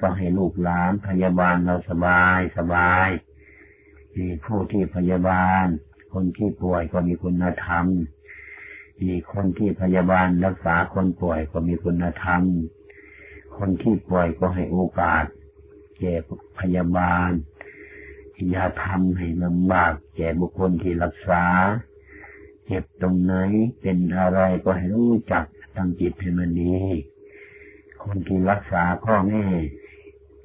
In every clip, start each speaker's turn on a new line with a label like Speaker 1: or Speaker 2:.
Speaker 1: ก็ให้ลูกหลานพยาบาลเราสบายสบายผู้ที่พยาบาล คนที่ป่วยก็มีคุณธรรมมีคนที่พยาบาลรักษาคนป่วยก็มีคุณธรรม คนที่ป่วยก็ให้โอกาสแก่พยาบาลอย่าทำให้ลำบากแก่บุคคลที่รักษา เจ็บตรงไหนเป็นอะไรก็ให้รู้จักตั้งจิตให้มันดี คนที่รักษาพ่อแม่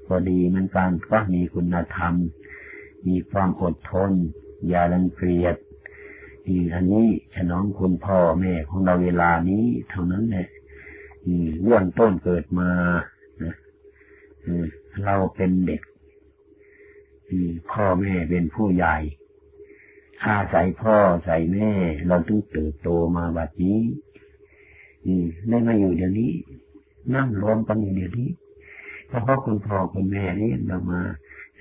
Speaker 1: ก็ดีเหมือนกันก็มีคุณธรรม มีความอดทน อย่ารังเกียจอีอันนี้ฉนองคุณพ่อแม่ของเราเวลานี้เท่านั้นแหละเรื่องต้นเกิดมาเราเป็นเด็กพ่อแม่เป็นผู้ใหญ่ อาศัยพ่อใส่แม่ เราต้องเติบโตมาแบบนี้ ได้มาอยู่เดี๋ยวนี้ นั่งรวมกันอยู่เดี๋ยวนี้เพราะคุณพ่อคุณแม่นี่เรามา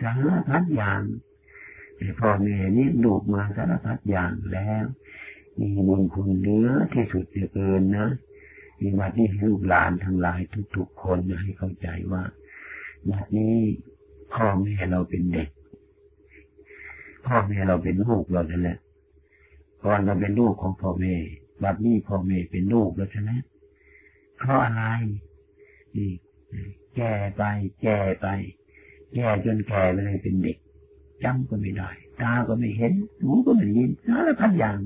Speaker 1: สารพัดอย่างพ่อแม่นี่ลูกมาสารพัดอย่างแล้วมีบุญคุณเนื้อที่สุดเหลือเกินนะมีวัดนี้ลูกหลานทั้งหลายทุก ๆ คนให้เข้าใจว่าวัดนี้พ่อแม่เราเป็นเด็ก พ่อแม่เราเป็นลูกเรานั่นแหละก่อนเราเป็นลูกของพ่อแม่บัดนี้พ่อแม่เป็นลูกเราใช่ไหมเพราะอะไร นี่แก่ไป แก่ไป แก่จนแก่เลยเป็นเด็กจำก็ไม่ได้ ตาก็ไม่เห็น หูก็ไม่ยินสารพัดอย่าง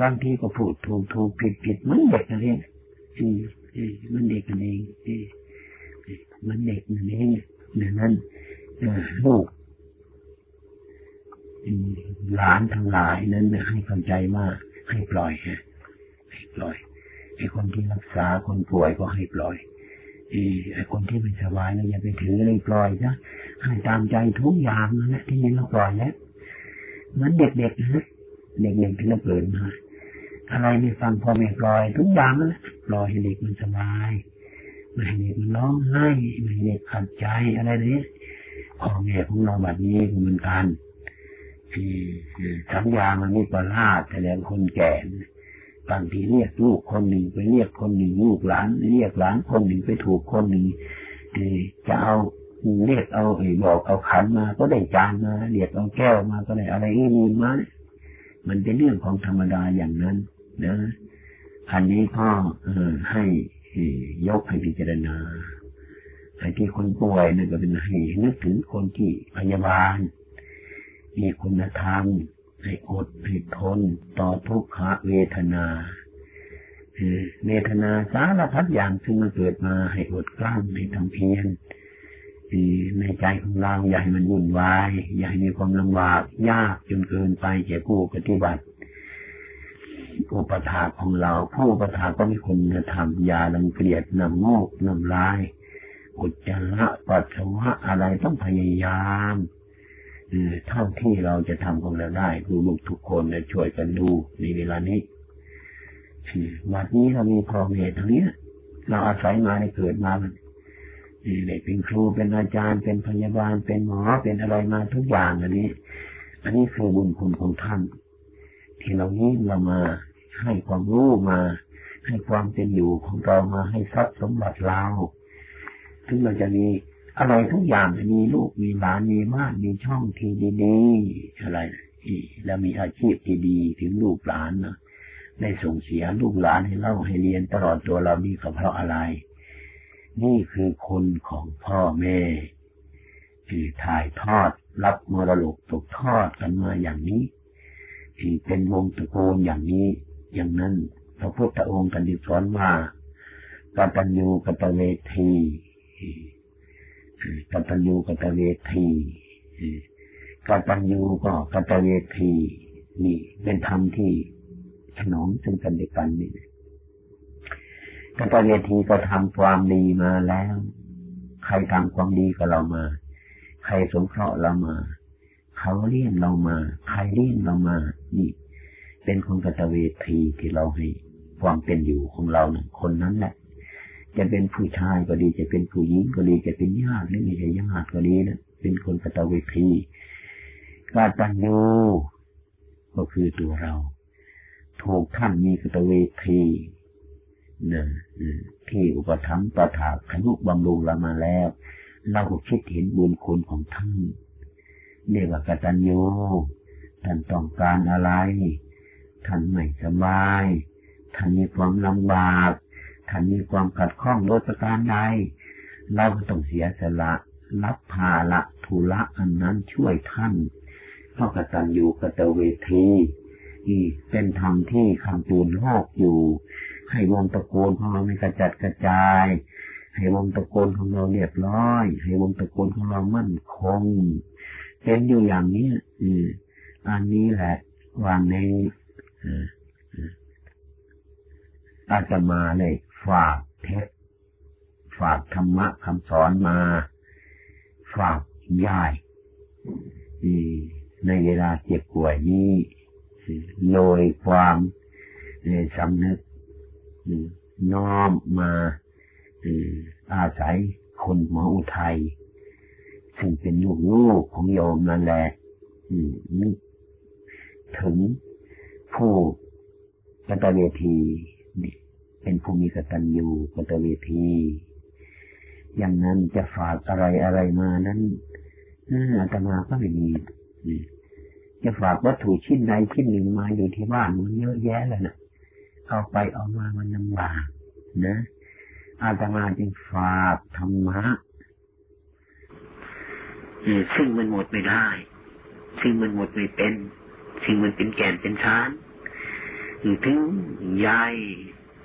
Speaker 1: บางทีก็พูดถูกถูกผิดผิดมันเด็กนั่นเองอืมมันเด็กนั่นเองมันเด็กนั่นเองดังนั้นลูกหลานทั้งหลายนั้นให้เข้าใจว่าให้ปล่อยฮะให้ปล่อยไอ้คนที่รักษาคนป่วยก็ให้ปล่อย ไอ้คนที่ไม่สบายเราอย่าไปถือเลยปล่อยนะให้ตามใจทุกอย่างนั่นแหละที่นี่เราปล่อยแล้วเหมือนเด็กๆนะเด็กๆที่เราเกิดมาอะไรไม่ฟังพ่อแม่ปล่อยทุกอย่างนั่นแหละปล่อยให้เด็กมันสบายไม่ให้เด็กมันร้องไห้ไม่ให้เด็กขัดใจอะไรนี้พ่อแม่ของเราแบบนี้เหมือนกันสัญญามันไม่ประหลาดแต่แล้วคนแก่ บางทีเรียกลูกคนหนึ่งไปเรียกคนหนึ่งลูกหลานเรียกหลานคนหนึ่งไปถูกคนหนึ่งจะเอาเรียกเอาไอ้บอกเอาขันมาก็ได้จานมาเรียกเอาแก้วมาก็ได้อะไรนี่มามันเป็นเรื่องของธรรมดาอย่างนั้นนะอันนี้ก็เออให้ยกให้พิจารณาไอ้ที่คนป่วยนี่ก็เป็นให้นึกถึงคนที่พยาบาลมีคุณธรรม ให้อดให้ทนต่อทุกขเวทนาเวทนาสารพัดอย่างซึ่งมันเกิดมาให้อดกลั้นให้ทำเพียรในใจของเราอย่าให้มันวุ่นวาย อย่าให้มีความลำบากยากจนเกินไปแก่ผู้ปฏิบัติ อุปถาของเรา ผู้อุปถาก็มีคุณธรรมยาลังเกลียดนำโมกนำลายอุจจาระปัสสาวะอะไรต้องพยายาม เท่าที่เราจะทำของเราได้คือลูกทุกคนจะช่วยกันดูในเวลานี้วันนี้เรามีพ่อแม่ทั้งนี้เราอาศัยมาในเกิดมามันนี่เป็นครูเป็นอาจารย์ เป็นพยาบาล เป็นหมอเป็นอะไรมาทุกอย่างอันนี้ อันนี้คือบุญคุณของท่าน ที่เรานี้เรามาให้ความรู้มา ให้ความเป็นอยู่ของเรามาให้ทรัพย์สมบัติเราถึงเราจะมี อะไรทุกอย่างมีลูกมีหลานมีบ้านมีช่องที่ดีๆอะไรแล้วมีอาชีพที่ดีถึงลูกหลานนะได้ส่งเสียลูกหลานให้เล่าให้เรียนตลอดตัวเรานี่ก็เพราะอะไร นี่คือคนของพ่อแม่ที่ถ่ายทอดรับมรดกตกทอดกันมาอย่างนี้ที่เป็นวงตระกูลอย่างนี้ อย่างนั้นพระพุทธองค์กันดิสอนว่ากตัญญูกัตเวที กตัญญูกตเวทีกตัญญูก็กตเวทีนี่เป็นธรรมที่ถนอมซึ่งกันและกันนี่กตเวทีก็ทำความดีมาแล้ว ใครทำความดีกับเรามา ใครสงเคราะห์เรามาเขาเลี้ยงเรามา ใครเลี้ยงเรามา นี่ เป็นคนกตเวทีที่เราให้ความเป็นอยู่ของเราหนึ่งคนนั้นแหละ จะเป็นผู้ชายก็ดี จะเป็นผู้หญิงก็ดี จะเป็นญาติหรือไม่ใช่ญาติก็ดีนะเป็นคนกตเวทีกาตัญญูก็คือตัวเรา ถูกท่านมีกตเวทีนะที่อุปถัมภ์ประถาขนุบำรุงเรามาแล้ว เราก็คิดเห็นบุญคุณของท่านเรียกว่ากตัญญูท่านต้องการอะไร ท่านไม่สบาย ท่านมีความลำบาก ท่านมีความขัดข้องโดยประการใดเราก็ต้องเสียสละรับภาละทุละอันนั้นช่วยท่านเพราะกตัญญูกตเวทีนี่เป็นธรรมที่คำตูนโลกอยู่ ให้วงตะโกนของเราไม่กระจัดกระจาย ให้วงตะโกนของเราเรียบร้อย ให้วงตะโกนของเรามั่นคงเป็นอยู่อย่างนี้อืออันนี้แหละวางในอา จจะมาเลยฝากเทศฝากธรรมะคำสอนมา ฝากยายในเวลาเจ็บป่วยนี้โดยความสำนึกน้อมมาอาศัยคนหมออุทัยซึ่งเป็นลูกลูกของโยมนั่นแหละนึกถึงผู้กตเวที เป็นผู้มีกตัญญูกตเวทีอย่างนั้นจะฝากอะไรอะไรมานั้นอาตมาก็ไม่มีจะฝากวัตถุชิ้นใดชิ้นหนึ่งมาอยู่ที่บ้านมันเยอะแยะเลยนะเอาไปเอามามันลำบากนะอาตมาจึงฝากธรรมะซึ่งมันหมดไม่ได้ ซึ่งมันหมดไม่เป็น ซึ่งมันเป็นแก่นเป็นชาน ถึงยาย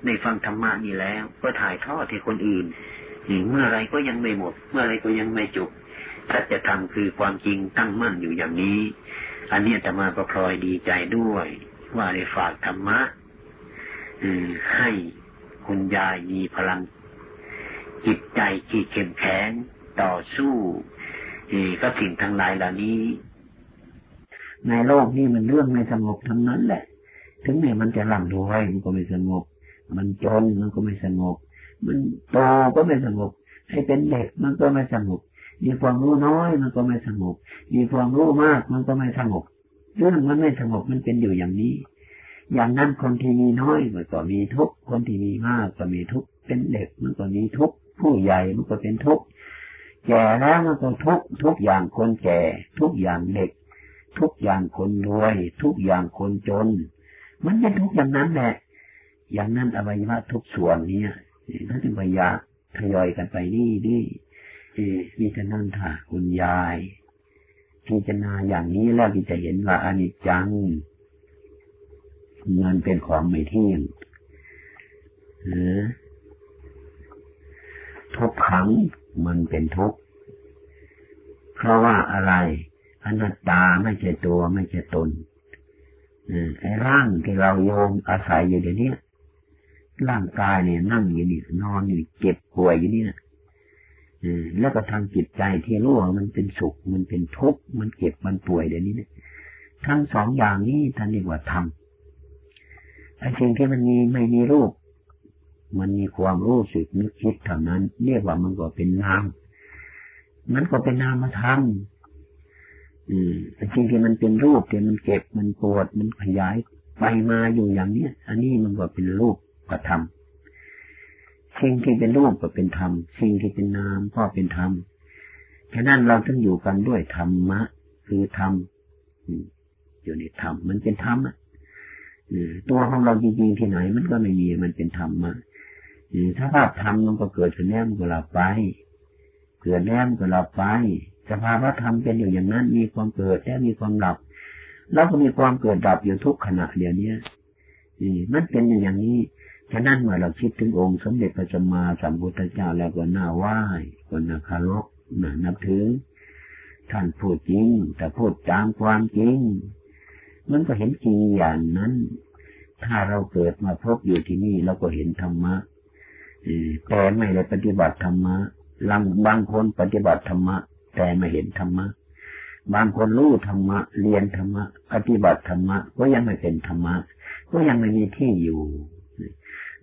Speaker 1: ในฟังธรรมะนี่แล้ว ก็ถ่ายทอดให้คนอื่นเมื่อไรก็ยังไม่หมด เมื่อไรก็ยังไม่จบถ้าจะทำคือความจริงตั้งมั่นอยู่อย่างนี้ อันนี้ธรรมาก็พลอยดีใจด้วย ว่าได้ฝากธรรมะให้คุณยายมีพลัง จิตใจที่เข้มแข็งต่อสู้ก็สิ่งทั้งหลายเหล่านี้ ในโลกนี้มันเรื่องไม่สงบทั้งนั้นแหละ ถึงแม้มันจะร่ำรวยมันก็ไม่สงบ มันจนมันก็ไม่สงบ มันโตก็ไม่สงบ ให้เป็นเด็กมันก็ไม่สงบ มีความรู้น้อยมันก็ไม่สงบ มีความรู้มากมันก็ไม่สงบ เรื่องมันไม่สงบมันเป็นอยู่อย่างนี้ อย่างนั้นคนที่มีน้อยมันก็มีทุกคนที่มีมากก็มีทุกเป็นเด็กมันก็มีทุกผู้ใหญ่มันก็เป็นทุกแก่แล้วมันก็ทุกทุกอย่างคนแก่ ทุกอย่างเด็ก ทุกอย่างคนรวย ทุกอย่างคนจน มันเป็นทุกอย่างนั้นแหละ อย่างนั้นอวัยวะทุกส่วนนี้ท่านจึงพยายามทยอยกันไปนี่นี่พิจารณาถ่าคุณยายพิจารณาอย่างนี้แล้วที่จะเห็นว่าอนิจจังเงินเป็นของไม่เที่ยงหรือทุกขังมันเป็นทุกข์เพราะว่าอะไรอนัตตาไม่ใช่ตัวไม่ใช่ตน ไอ้ร่างที่เราโยมอาศัยอยู่เดี๋ยวนี้ร่างกายเนี่ยนั่งอยู่นี่นอนอยู่เจ็บป่วยอยู่นี่นะแล้วก็ทางจิตใจที่รู้ว่ามันเป็นสุข มันเป็นทุกข์มันเก็บมันป่วยเดี๋ยวนี้เนี่ยทั้งสองอย่างนี้ท่านเรียกว่าธรรมไอ้สิ่งที่มันมีไม่มีรูป มันมีความรู้สึกนึกคิดเท่านั้น เรียกว่ามันก็เป็นนามมันก็เป็นนามธรรม อืมไอ้สิ่งที่มันเป็นรูปที่มันเก็บมันปวดมันขยายไปมาอยู่อย่างเนี้ย อันนี้มันก็เป็นรูปกระทำสิ่งที่เป็นรูปก็เป็นธรรมสิ่งที่เป็นนามก็เป็นธรรมฉะนั้นเราต้องอยู่กันด้วยธรรมะ คือธรรมอยู่ในธรรมมันเป็นธรรมอะตัวของเราจริงๆที่ไหนมันก็ไม่มีมันเป็นธรรมะถ้าภาพธรรมมันก็เกิดขึ้นแล้วมันก็หลับไป เกิดแล้วมันก็หลับไป สภาวะธรรมเป็นอยู่อย่างนั้น มีความเกิดและมีความหลับ แล้วก็มีความเกิดดับอยู่ทุกขณะเดียวนี้มันเป็นอย่างนี้ ฉะนั้นเมื่อเราคิดถึงองค์สมเด็จพระสัมมาสัมพุทธเจ้าแล้วก็น่าไหว้ก็น่าคารพน่านับถือ ท่านพูดจริง แต่พูดตามความจริง มันก็เห็นจริงอย่างนั้น ถ้าเราเกิดมาพบอยู่ที่นี่เราก็เห็นธรรมะแต่ไม่ได้ปฏิบัติธรรมะลังบางคนปฏิบัติธรรมะ แต่ไม่เห็นธรรมะ บางคนรู้ธรรมะ เรียนธรรมะ ปฏิบัติธรรมะ ก็ยังไม่เป็นธรรมะ ก็ยังไม่มีที่อยู่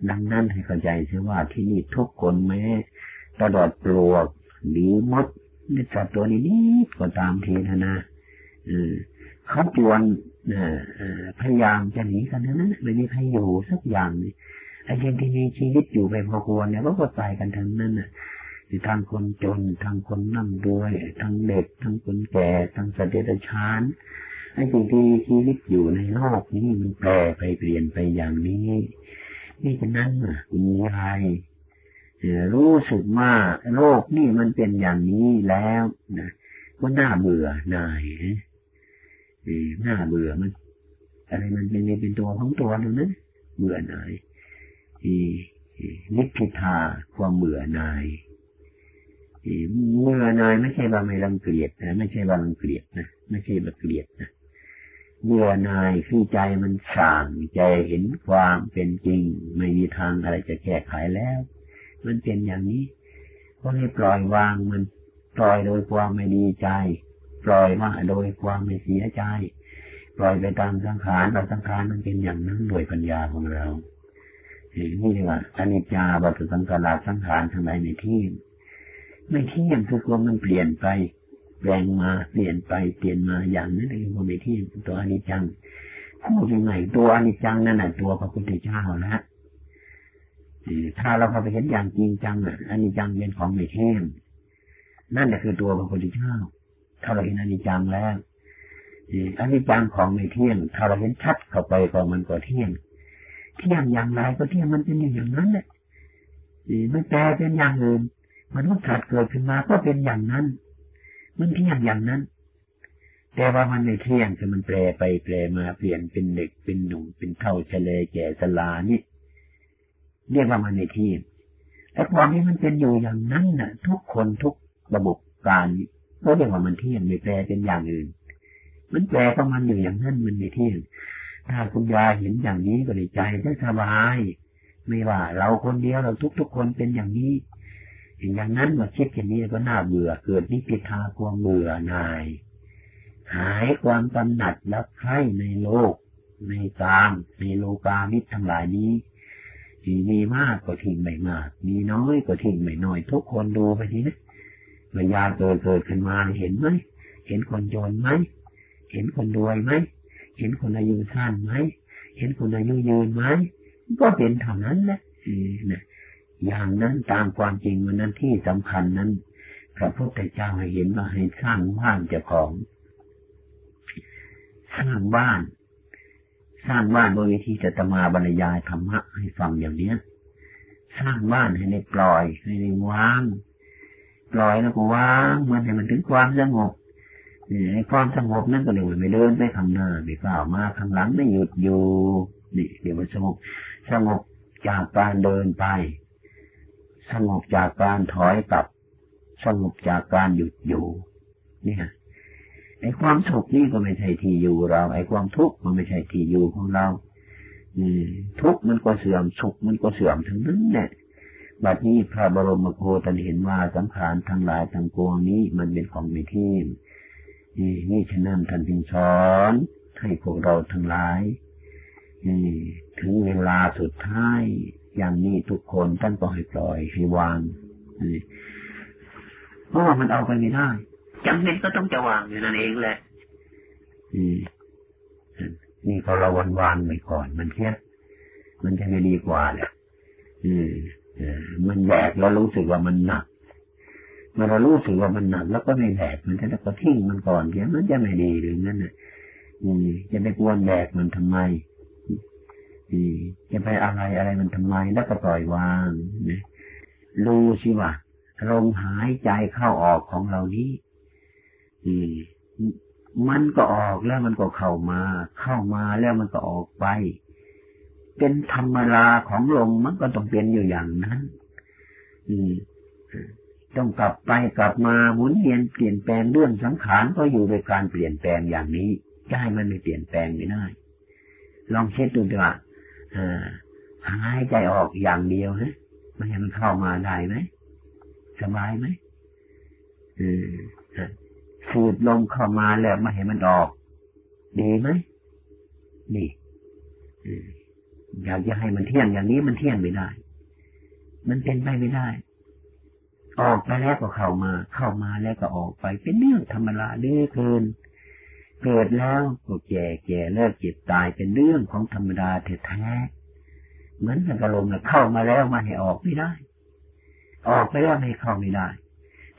Speaker 1: ดังนั้นให้เข้าใจเสียว่าที่นี่ทุกคนแม้ตลอดปลวกหรือมดนิสัตตัวนี้นิดก็ตามทีนะนะเขาจวนพยายามจะหนีกันนั้นไม่มีใครอยู่สักอย่างไอ้ยังที่มีชีวิตอยู่ไปพอควรเนี่ยก็ตายกันทั้งนั้นน่ะ ทางคนจนทางคนนั่งด้วย ทั้งเด็ก ทั้งคนแก่ ทั้งสเดรัจฉานไอ้สิ่งที่ชีวิตอยู่ในโลกนี้มันแปรไปเปลี่ยนไปอย่างนี้ นี่ฉะนั้นคุณยายรู้สึกว่าโลกนี่มันเป็นอย่างนี้แล้วนะก็น่าเบื่อหน่ายน่าเบื่อมัน อะไรมันเป็นเป็นตัวของตัวนึงนะเบื่อหน่ายนิพพิทาความเบื่อหน่าย เมื่อนายไม่ใช่ว่าไม่รังเกียจนะไม่ใช่ว่ารังเกียจนะไม่ใช่ว่าเกลียดนะเมื่อนายคือใจมันสั่งใจเห็นความเป็นจริง ไม่มีทางอะไรจะแก้ไขแล้ว มันเป็นอย่างนี้ก็ให้ปล่อยวางมันปล่อยโดยความไม่ดีใจ ปล่อยว่าโดยความไม่เสียใจ ปล่อยไปตามสังขารเราสังขารมันเป็นอย่างนั้นโดยปัญญาของเรานี่เรียกว่าอนิจจาบัตุสังขาราสังขารทำไมไม่เที่ ไม่เที่ยงคือความมันเปลี่ยนไป แปลงมาเปลี่ยนไปเปลี่ยนมาอย่างนั้นเองก็ไม่เที่ยงตัวอนิจจังพูดยังไงตัวอนิจจังนั่นแหละตัวพระพุทธเจ้าแล้วถ้าเราเข้าไปเห็นอย่างจริงจังอะอนิจจังเป็นของไม่เที่ยงนั่นแหละคือตัวพระพุทธเจ้า ถ้าเราเห็นอนิจจังแล้วอนิจจังของไม่เที่ยง ถ้าเราเห็นชัดเข้าไปก็มันก็เที่ยง เที่ยงอย่างไรก็เที่ยงมันเป็นอย่างนั้นแหละไม่แปลเป็นอย่างอื่น มันุษย์สัตว์เกิดขึ้นมาก็เป็นอย่างนั้น มันเที่ยงอย่างนั้น แต่ว่ามันไม่เที่ยงคือมันแปรไปแปรมาเปลี่ยนเป็นเด็กเป็นหนุ่มเป็นเท่าเฉลยแก่สลานี่เรียกว่ามันไม่เที่ยงแต่ความที่มันเป็นอยู่อย่างนั้นน่ะ ทุกคนทุกระบบการก็เรียกว่ามันเที่ยงไม่แปรเป็นอย่างอื่น มันแปรของมันอยู่อย่างนั้นมันไม่เที่ยง ถ้าคุณยายเห็นอย่างนี้ก็ดีใจได้สบาย ไม่ว่า เราคนเดียวเราทุกๆคนเป็นอย่างนี้ อย่างนั้นมาคิดอย่างนี้ก็น่าเบื่อเกิดนิพิทาความเบื่อหน่าย หายความกำหนัดและใคร่ในโลก ในกามในโลกามิตรทั้งหลายนี้ที่มีมากก็ทิ้งไม่มาก มีน้อยก็ทิ้งไม่น้อย ทุกคนดูไปทีนะมื่อยาเกิดเกิดขึ้นมาเห็นไหมเห็นคนจนไหมเห็นคนรวยไหมเห็นคนอายุสั้นไหมเห็นคนอายุยืนไหมก็เป็นเท่านั้นแหละนะ อย่างนั้นตามความจริงวันนั้นที่สำคัญนั้นพระพุทธเจ้าให้เห็นว่าให้สร้างบ้านเจ้าของ สร้างบ้าน สร้างบ้านโดยวิธีจะตมาบรรยายธรรมะให้ฟังอย่างเนี้ย สร้างบ้านให้ในปล่อยให้ในวาง ปล่อยแล้วก็วางมันให้มันถึงความสงบในความสงบนั่นก็เดี๋ยวไม่เดินไปข้างหน้าไม่ก้าวมาข้างหลังไม่หยุดอยู่นี่เดี๋ยวมันสงบสงบจากการเดินไป สงบจากการถอยกลับ สงบจากการหยุดอยู่ เนี่ยไอ้ความสุขนี่ก็ไม่ใช่ที่อยู่เรา ไอ้ความทุกข์มันไม่ใช่ที่อยู่ของเราทุกข์มันก็เสื่อมสุขมันก็เสื่อมทั้งนั้นแหละบัดนี้พระบรมโคตันเห็นว่าสังขารทั้งหลายทั้งปวงนี้มันเป็นของไม่เที่ยงนี่นี่ฉะนั้นท่านจึงสอนให้พวกเราทั้งหลายถึงเวลาสุดท้าย อย่างนี้ทุกคนท่านก็ให้ปล่อยให้วางเพราะว่ามันเอาไปไม่ได้จำเป็นก็ต้องจะวางอยู่นั่นเองแหละนี่พอเราวันวานไปก่อน มันเทียมันจะไม่ดีกว่าแหละมันแบกแล้วรู้สึกว่ามันหนักเมื่อเรารู้สึกว่ามันหนักแล้วก็ไม่แบกมันจะก็ทิ้งมันก่อนเดี๋ยวมันจะไม่ดีหรือนั่นน่ะจะไปกวนแบกมันทำไม จะไปอะไรอะไรมันทำไมแล้วก็ปล่อยวางนะรู้สิว่าลมหายใจเข้าออกของเรานี้มันก็ออกแล้วมันก็เข้ามา เข้ามาแล้วมันก็ออกไป เป็นธรรมดาของลมมันก็ต้องเป็นอยู่อย่างนั้นต้องกลับไปกลับมาหมุนเวียนเปลี่ยนแปลงเรื่องสังขารก็อยู่ในการเปลี่ยนแปลงอย่างนี้จะให้มันไม่เปลี่ยนแปลงไม่ได้ ลองเช็ดดูดีกว่า หายใจออกอย่างเดียวฮะมันยังเข้ามาได้ไหมสบายไหมสูดลมเข้ามาแล้วไมาเห็นมันออก ดีไหมนี่อยากจะให้มันเที่ยงอย่างนี้มันเที่ยงไม่ได้ มันเป็นไปไม่ได้ ออกไปแล้วก็เข้ามา เข้ามาแล้วก็ออกไป เป็นเรื่องธรรมดาเรื่อเกิน เกิดแล้วก็แก่แก่เลิกเจ็บตายเป็นเรื่องของธรรมดาแท้ๆเหมือนกับลมนเข้ามาแล้วมาให้ออกไม่ได้ ออกไปแล้วไม่เข้าไม่ได้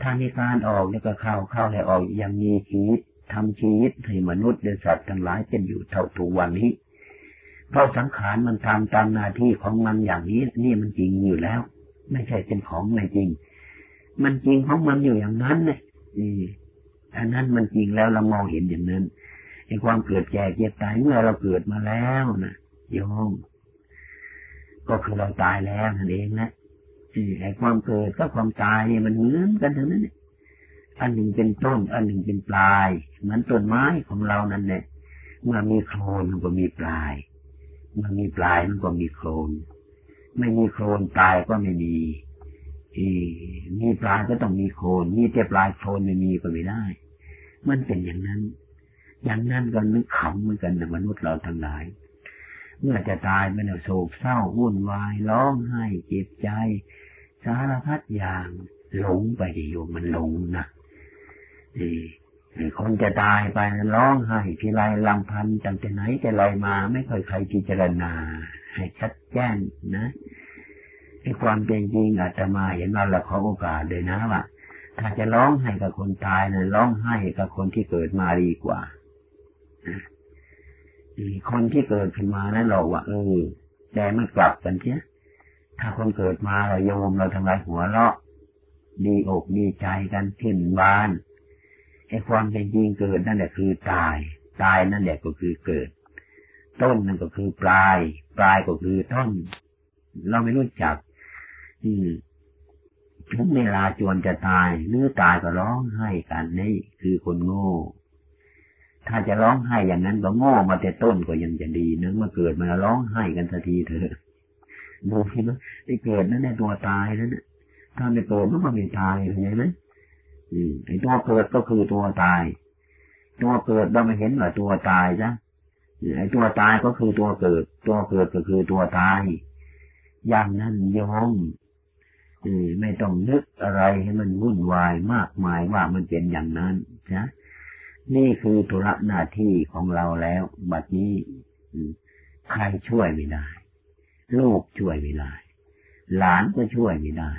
Speaker 1: ถ้ามีการออกเนี่ยก็เข้าเข้าให้ออกยังมีชีวิตทำชีวิตให้มนุษย์และสัตว์ทั้งหลายเป็นอยู่เท่าทุกวันนี้ เพราะสังขารมันทำตามหน้าที่ของมันอย่างนี้ นี่มันจริงอยู่แล้ว ไม่ใช่เป็นของไม่จริง มันจริงของมันอยู่อย่างนั้นเลย อันนั้นมันจริงแล้วเรามองเห็นอย่างนั้นไอ้ความเกิดแก่เจ็บตายเมื่อเราเกิดมาแล้วนะโยมก็คือเราตายแล้วนั่นเองนะไอ้ความเกิดกับความตายเนี่ยมันเหมือนกันทั้งนั้น อันหนึ่งเป็นต้น อันหนึ่งเป็นปลายเหมือนต้นไม้ของเรานั่นแหละเมื่อมีโคลนมันก็มีปลาย เมื่อมีปลายมันก็มีโคลนไม่มีโคลนปลายก็ไม่มีมีปลายก็ต้องมีโคลนมีแต่ปลายโคลนไม่มีก็ไม่ได้ มันเป็นอย่างนั้น อย่างนั้นก็นึกขำเหมือนกันนะมนุษย์เราทั้งหลาย เมื่อจะตายมันโศกเศร้าวุ่นวายร้องไห้เจ็บใจ สารพัดอย่างหลงไปโยมมันหลงนะนี่คนจะตายไปร้องไห้ทีไรลำพันจังแต่ไหนแต่ไรมาไม่ค่อยใครพิจารณา ให้ชัดแจ้งนะในความเป็นจริงอาจจะมาเห็นว่าเราขอโอกาสเลยนะว่า ถ้าจะร้องให้กับคนตายนะร้องให้กับคนที่เกิดมาดีกว่าคนที่เกิดขึ้นมานั้นเราว่าเออแต่มันกลับกันเชียถ้าคนเกิดมาเราโยมเราทำลายหัวเราะ ดีอกดีใจกันขึ้นบานไอ้ความเป็นจริงเกิดนั่นแหละคือตาย ตายนั่นแหละก็คือเกิด ต้นนั่นก็คือปลาย ปลายก็คือต้น เราไม่รู้จัก อืม ถึงเวลาจวนจะตายเนื้อตายก็ร้องไห้กันนี่คือคนโง่ ถ้าจะร้องไห้อย่างนั้นก็โง่มาแต่ต้นก็ยังจะดีนะมาเกิดมาร้องไห้กันสักทีเถอะดูพี่นะไอ้เกิดนั่นแหละตัวตายนั่นแหละถ้าไม่เกิดมันก็ไม่ตายเข้าใจไหมไอ้ตัวเกิดก็คือตัวตาย ตัวเกิดเราไม่เห็นว่าตัวตายจ้ะไอ้ตัวตายก็คือตัวเกิด ตัวเกิดก็คือตัวตาย อย่างนั้นยอม ไม่ต้องนึกอะไรให้มันวุ่นวายมากมายว่ามันเป็นอย่างนั้นนะนี่คือธุระหน้าที่ของเราแล้ว บัดนี้ใครช่วยไม่ได้ลูกช่วยไม่ได้หลานก็ช่วยไม่ได้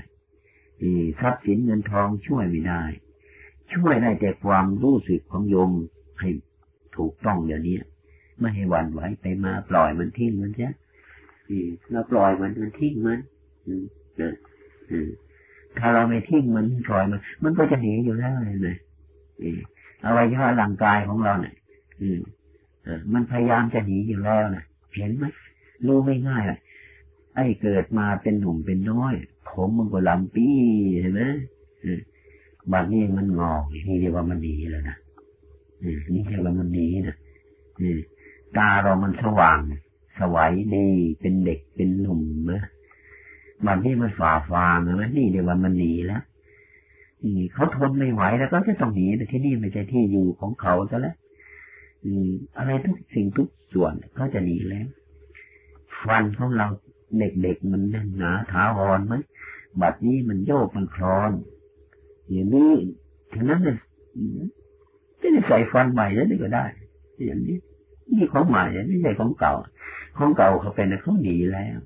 Speaker 1: ทรัพย์สินเงินทองช่วยไม่ได้ ช่วยได้แต่ความรู้สึกของโยมให้ถูกต้องเดี๋ยวนี้ไม่ให้หวั่นไหวไปมาปล่อยมันทิ้งมันใช่เราปล่อยมันมันทิ้งมัน ถ้าเราไม่ทิ้งมันปล่อยมัน มันก็จะหนีอยู่แล้วเลยเอาไว้ย่อร่างกายของเราเนี่ยมันพยายามจะหนีอยู่แล้วนะเห็นไหมรู้ไม่ง่ายเลยไอ้เกิดมาเป็นหนุ่มเป็นน้อย ผมมันก็ลำปี้เห็นไหมบัดนี้มันงอกนี่เรียกว่ามันดีแล้วนะนี่เรียกว่ามันดีนะตาเรามันสว่าง สวัยดีเป็นเด็กเป็นหนุ่มนะ บัดนี้มันฝ่าฟางนะนี่เรียวมันหนีแล้วนี่เขาทนไม่ไหวแล้วก็จะต้องหนีแต่ที่นี่ไม่ใช่ที่อยู่ของเขาซะแล้วอะไรทุกสิ่งทุกส่วนเขาจะหนีแล้ว ฟันของเราเด็กๆมันแน่นหนาถาวรไหมบัดนี้มันโยกมันคลอนอย่างนี้ถึงนั้นเนี่ยจะใส่ฟันใหม่แล้วนี่ก็ได้ อย่างนี้นี่ของใหม่ไม่ใช่ของเก่า ของเก่าเขาเป็นเขาหนีแล้ว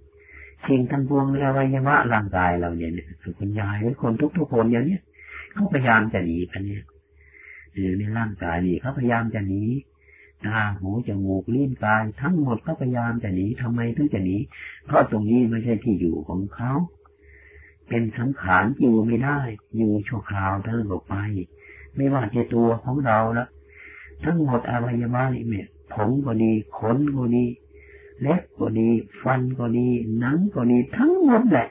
Speaker 1: สิ่งทั้งพวงในอวัยวะร่างกายเราเนี่ยคือคุณยายหรือคนทุกๆคนอย่างเนี้ยเขาพยายามจะหนีกันเนี่ยหรือในร่างกายนี่เขาพยายามจะหนีตาหูจมูกลิ้นกายทั้งหมดเขาพยายามจะหนีทำไมถึงจะหนีเพราะตรงนี้ไม่ใช่ที่อยู่ของเขาเป็นสังขารอยู่ไม่ได้อยู่ชั่วคราวเท่านั้นไป ไม่ว่าจะตัวของเราละทั้งหมดอวัยวะนี่เนี่ยผมก็ดีขนก็ดี เล็บก็ดี ฟันก็ดี หนังก็ดี ทั้งหมดแหละ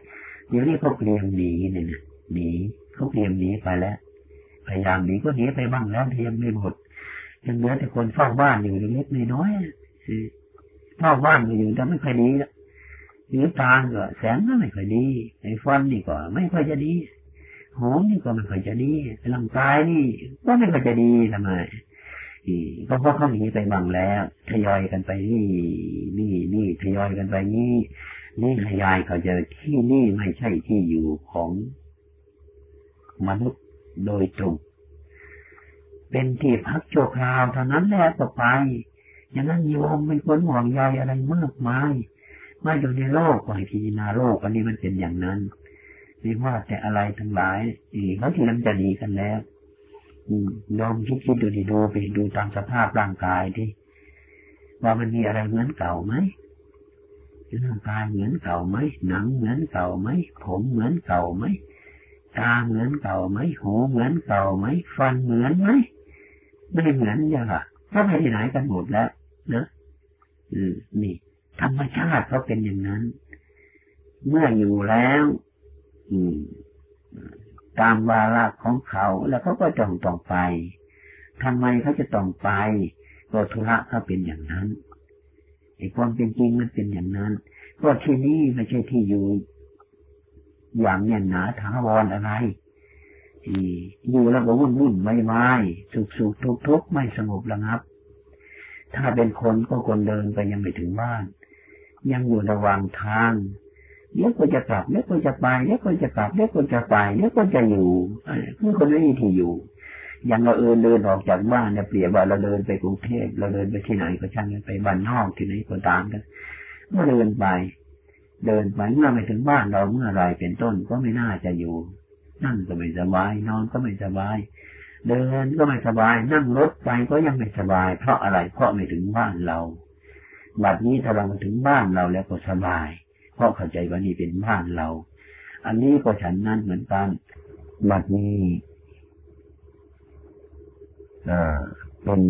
Speaker 1: เดี๋ยวนี้เขาเตรียมหนีเนี่ยหนีเขาเตรียมหนีไปแล้ว พยายามหนีก็หนีไปบ้างแล้วเทียมไม่หมดยังเหลือแต่คนเฝ้าบ้านอยู่เล็กน้อยเฝ้าบ้านอยู่แต่ไม่ค่อยดีแล้วหรือตาก็แสงก็ไม่ค่อยดีไอ้ฟันนี่ก็ไม่ค่อยจะดีหูนี่ก็ไม่ค่อยจะดีร่างกายนี่ก็ไม่ค่อยจะดีทำไม ก็เพราะเขาหนีไปบังแล้วทยอยกันไปนี่นี่นี่ทยอยกันไปนี่นี่ทยายเขาจะที่นี่ไม่ใช่ที่อยู่ของมนุษย์โดยตรงเป็นที่พักโจคราวเท่านั้นแหละต่อไปอย่างนั้นโยมไม่ควรห่วงใยอะไรมากมายมาอยู่ในโลกก่อนพิจารณาโลกอันนี้มันเป็นอย่างนั้นไม่ว่าแต่อะไรทั้งหลายอีเขาที่นั้นจะดีกันแล้ว ลองคิดคิดดูดีดูไปดูตามสภาพร่างกายที่ว่ามันมีอะไรเหมือนเก่าไหมร่างกายเหมือนเก่าไหมหนังเหมือนเก่าไหมผมเหมือนเก่าไหมตาเหมือนเก่าไหมหูเหมือนเก่าไหมฟันเหมือนไหมไม่เหมือนอย่างอะก็ไปไหนกันหมดแล้วเนะอืมนี่ ธรรมชาติเขาเป็นอย่างนั้น เมื่ออยู่แล้ว อืม ตามวาระของเขาแล้วเขาก็ต้องต้องไปทำไมเขาจะต้องไปก็ธุระเขาเป็นอย่างนั้นไอ้ความเป็นจริงมันเป็นอย่างนั้น ก็ที่นี่ไม่ใช่ที่อยู่ อย่างแน่นหนาถาวรอะไรอยู่แล้วก็วุ่นวุ่นไม่ไม่สุขสุขทุกทุกไม่สงบระงับ ถ้าเป็นคนก็คนเดินไปยังไม่ถึงบ้าน ยังอยู่ระหว่างทาง เดี๋ยวก็จะกลับเดี๋ยวก็จะไปเดี๋ยวก็จะกลับเดี๋ยวก็จะไปเดี๋ยวก็จะอยู่คือคนไม่มีที่อยู่ อย่างเราเอินเดินออกจากบ้านเนี่ยเปรียบว่าเราเดินไปกรุงเทพเราเดินไปที่ไหนก็ช่างไปบ้านนอกที่ไหนก็ตามกันเมื่อเดินไป เดินไปเมื่อไม่ถึงบ้านเราเมื่อไรเป็นต้นก็ไม่น่าจะอยู่ นั่งก็ไม่สบาย นอนก็ไม่สบายเดินก็ไม่สบาย นั่งรถไปก็ยังไม่สบาย เพราะอะไรเพราะไม่ถึงบ้านเรา บัดนี้ถ้าเรามาถึงบ้านเราแล้วก็สบาย เพราะเข้าใจว่านี่เป็นบ้านเรา อันนี้ก็ฉันนั้นเหมือนกันบัดนี้เป็น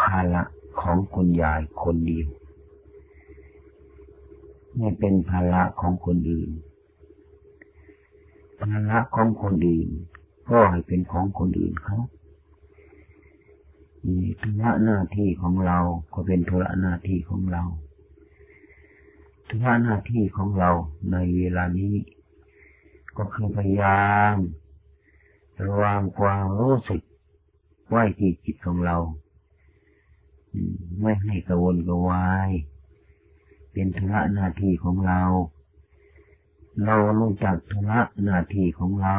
Speaker 1: ภาระของคุณยายคนเดียวไม่เป็นภาระของคนอื่น ภาระของคนอื่น ก็ให้เป็นของคนอื่นเขาธุระหน้าที่ของเราก็เป็นธุระหน้าที่ของเรา ธุระหน้าที่ของเราในเวลานี้ ก็คือพยายามระวังความรู้สึกไว้ที่จิตของเรา ไม่ให้กระวนกระวาย เป็นธุระหน้าที่ของเรา เรารู้จักธุระหน้าที่ของเรา